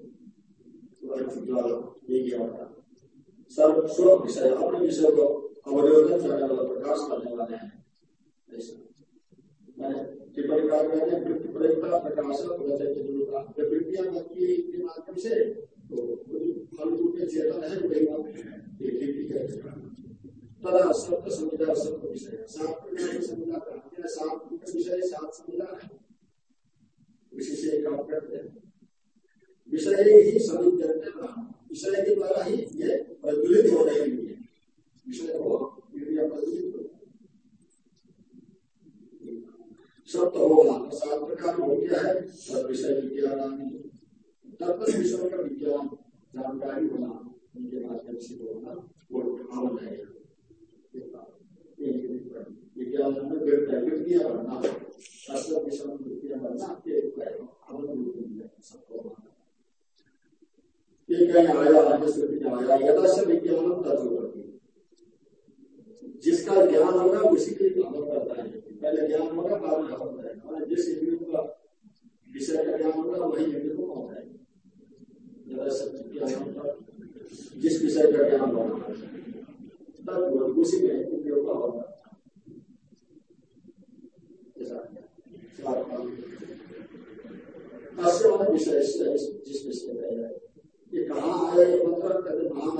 ये सर्व स्व विषय अपने विषय को अवरोधन करने वाला प्रकाश करने वाले हैं टिप्पणी कार कहते हैं वृत्ति प्रयोगता प्रकाश वृत्तियाँ बनती के माध्यम से तो फल रूप में चेतन है वही सत्य संविधा सत्य विषय सात प्रकार की संविधा का सात विषय सात संविधा है विशेष काम करते हैं विषय ही सभी विषय के द्वारा ही ये प्रज्वलित हो रहे हैं। विषय को इंद्रिया प्रज्वलित हो सत्य होगा सात प्रकार हो गया है सब विषय विज्ञान। तब तक विषय का विज्ञान जानकारी होना, उनके माध्यम से होना, वो आम है। विज्ञान में बनना शास्त्र विषय वृत्तियाँ बनना सबको। आया जिसका ज्ञान होगा उसी के अमल करता है। पहले ज्ञान होगा, बाद में अमल करेगा जिस इंद्रियों का विषय का ज्ञान होगा, वही इंद्रियों को पहुंचाएगा जिस विषय का ज्ञान होगा उसी में इंद्रियों का होगा। विषय जिस विषय का ये कहाँ आया ये मंत्र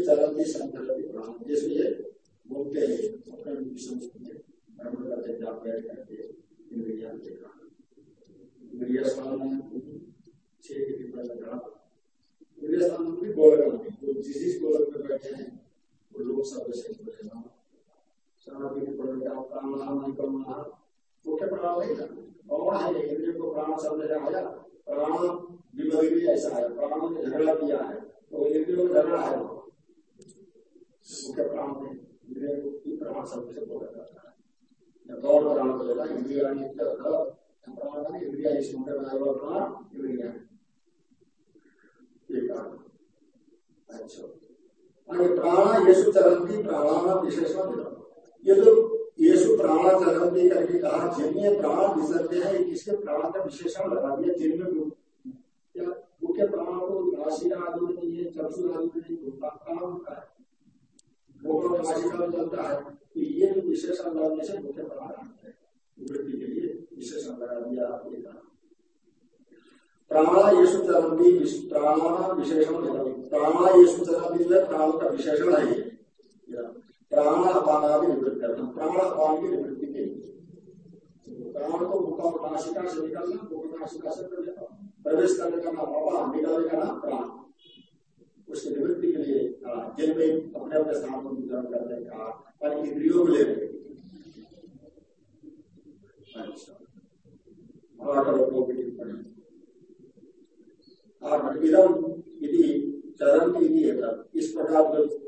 चलती संकल्प इसलिए बोलते हैं विषय में भ्रमण करते जाप बैठ करके इंद्रिया के कारण इंद्रिया स्थान में छह के ऊपर लगा इंद्रिया स्थान में भी गोलक में तो जिस जिस गोलक में बैठे हैं वो लोग सबसे बोलेगा समाधि के पढ़ के आप प्राण नाम नहीं करना मुख्य प्राण नहीं करना और वहाँ है इंद्रियों को प्राण शब्द आया प्राण विमल भी ऐसा है प्राण ने झगड़ा किया है तो इंद्रियों को झगड़ा है मुख्य प्राण में इंद्रिय को प्राण शब्द से बोला जाता है गौर प्राण बोलेगा इंद्रिया प्राण इंद्रिया इस मुख्य बनाया हुआ प्राण इंद्रिया अच्छा प्राण येसु प्राणाना विशेषण ये तो येसु प्राण चलती करके कहा, जिनमें प्राण विसरते हैं किसके प्राण का विशेषण लगा दिया? जिनमें मुख्य प्राण को राशि आदि में नहीं है, चक्षु आदि में नहीं प्राण होता है। में चलता है। तो ये जो विशेषण लगाने से मुख्य प्राण है। वृद्धि के लिए विशेषण लगा दिया आपने प्राण येषु प्राण विशेषण प्राण है प्राण का विशेषण है। ये प्राण अपानादि निवृत्त करना प्राण अपान की निवृत्ति के लिए प्राण को मुख नासिका से निकलना मुख नासिका से प्रवेश करने का नाम अपान निकालने का नाम प्राण उसकी निवृत्ति के लिए जिनमें अपने अपने स्थान को वितरण करने का और इंद्रियों को ले रहे चरण इस प्रकार जो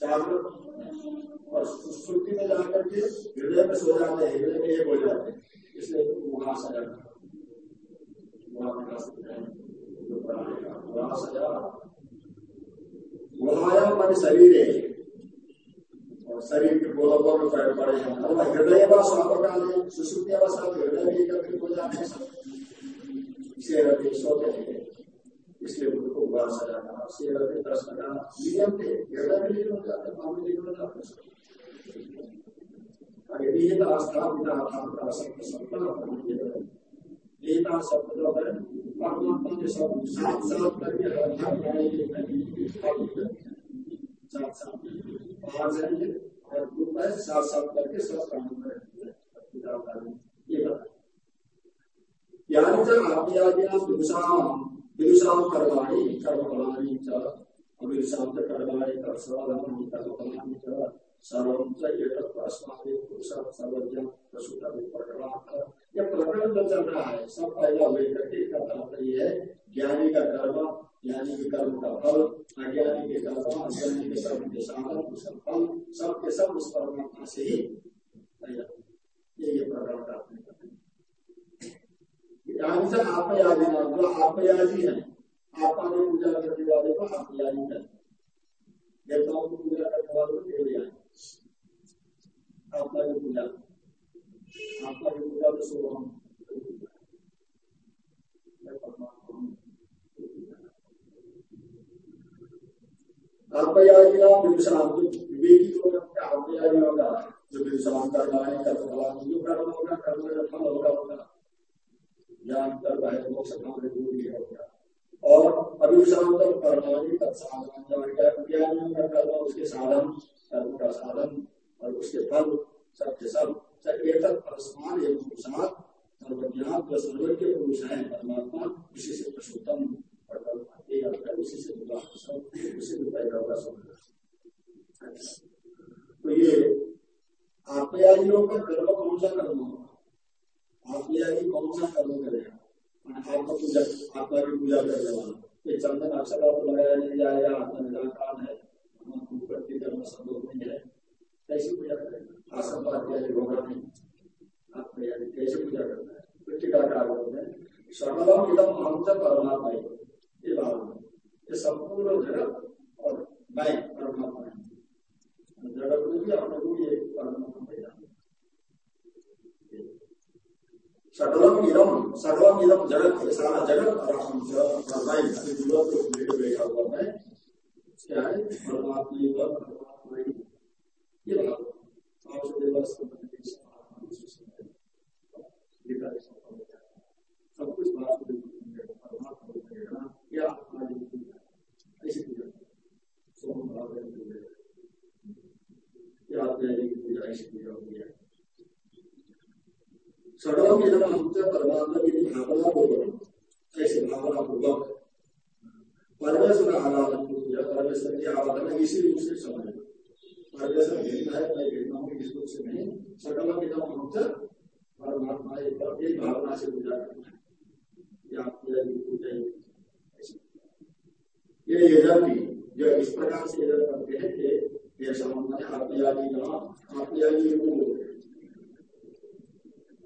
जागृत में जाकर के हृदय में सो जाते हैं, हृदय में एक हो जाते हैं, इसलिए गुहाशया गुहाया मान शरीर। है और शरीर के गोलकों में पैर पड़े हैं। अथवा हृदय व स्वापकाल सुश्रुति अवस्था हृदय हो जाते हैं हैं। इसलिए उनको उबार सजा कहा से रहते प्रश्न का नियम थे हृदय में लीन हो जाते हैं मामले हो जाते निहिता स्थापिता था शब्द शब्द निहिता शब्द जो है परमात्मा के सब साथ करके साथ साथ बाहर जाएँगे और ग्रुप है साथ साथ करके सब काम करेंगे ये बता यानी जब आप आत्मयाज्ञा विदुषाम विदुषाम कर्माणि कर्मफलानि च। अविदुषाम कर्माणि कर्मफलानि कर्मफलानि च। सर्वं च यह प्रकरण जो चल रहा है, सब पहला के है, ज्ञानी का कर्म, ज्ञानी के कर्म का फल, अज्ञानी के कर्म, अज्ञानी के कर्म के साधन उसका फल, सब के सब उस परमात्मा से ही ये ये प्रकरण प्राप्त यहाँ से आत्मयाजी नाम जो आत्मयाजी है आत्मा में पूजा करने वाले को आत्मयाजी है देवताओं को पूजा करने वाले को देवयानी आत्मा की पूजा आत्मा की पूजा तो शुभ हम आत्मयाजी नाम विदुषाम विवेकी लोग आत्मयाजी होगा जो विदुषाम करना है कर्म जो होगा कर्म का होगा होगा ज्ञान कर्म है मोक्ष काम है दूर ही होगा और का कर्म उसके साधन कर्म का साधन और उसके फल सबके सब एक सर्वज्ञ पुरुष है, परमात्मा उसी से पुरुषोत्तम उसी से उसी से होगा सब। तो ये आत्मयादियों का कर्म कौन सा कर्म होगा? आत्मयादि कौन सा कर्म करेगा आत्मा पूजा पूजा करने वाला ये चंदन अक्षर लगाया नहीं जाएगा निराकार है उत्पत्ति कर्म संभव नहीं है कैसे पूजा करेगा होगा नहीं कैसे पूजा करना है परमात्मा ये संपूर्ण और परमात्मा को परमात्मा में जाना सकलम इदम सकलम इदम जगत है सारा जगत और हम लेकर बैठा हुआ मैं क्या है परमात्मा परमात्मा ये सब कुछ परमात्मा या आत्मा ऐसी पूजा सोम भाव या आत्मा पूजा ऐसी पूजा होती है सकलों की जब हम परमात्मा की भावना पूर्वक ऐसे भावना पूर्वक परमेश्वर का आराधन पूजा परमेश्वर की आराधना इसी रूप से समझ परमेश्वर भिन्न है मैं भिन्न हूँ इस रूप से नहीं सकलों की जब हम परमात्मा एक भावना से पूजा करना है या पूजा की पूजा ये यजन जो इस प्रकार से यजन करते हैं कि ये समझ आत्मयागी आत्मयागी को अभी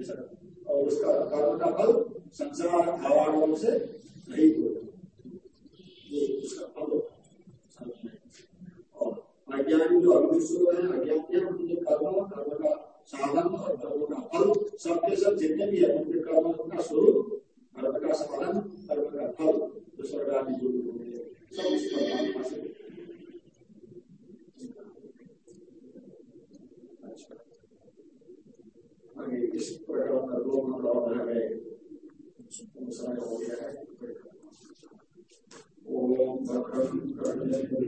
ऐसा और उसका कर्म का फल संसार भावाणों से नहीं हो ये उसका फल और अज्ञानी जो अभिष्ट है अज्ञान उनके कर्म कर्म का साधन और कर्म का फल सबके सब जितने भी है उनके कर्म का स्वरूप कर्म का साधन कर्म का फल जो स्वर्ग जो सब इस परमात्मा से आगे इस प्रकार का दो मंत्र रह गए समय हो गया है ओम भद्रं कर्णेन्द्र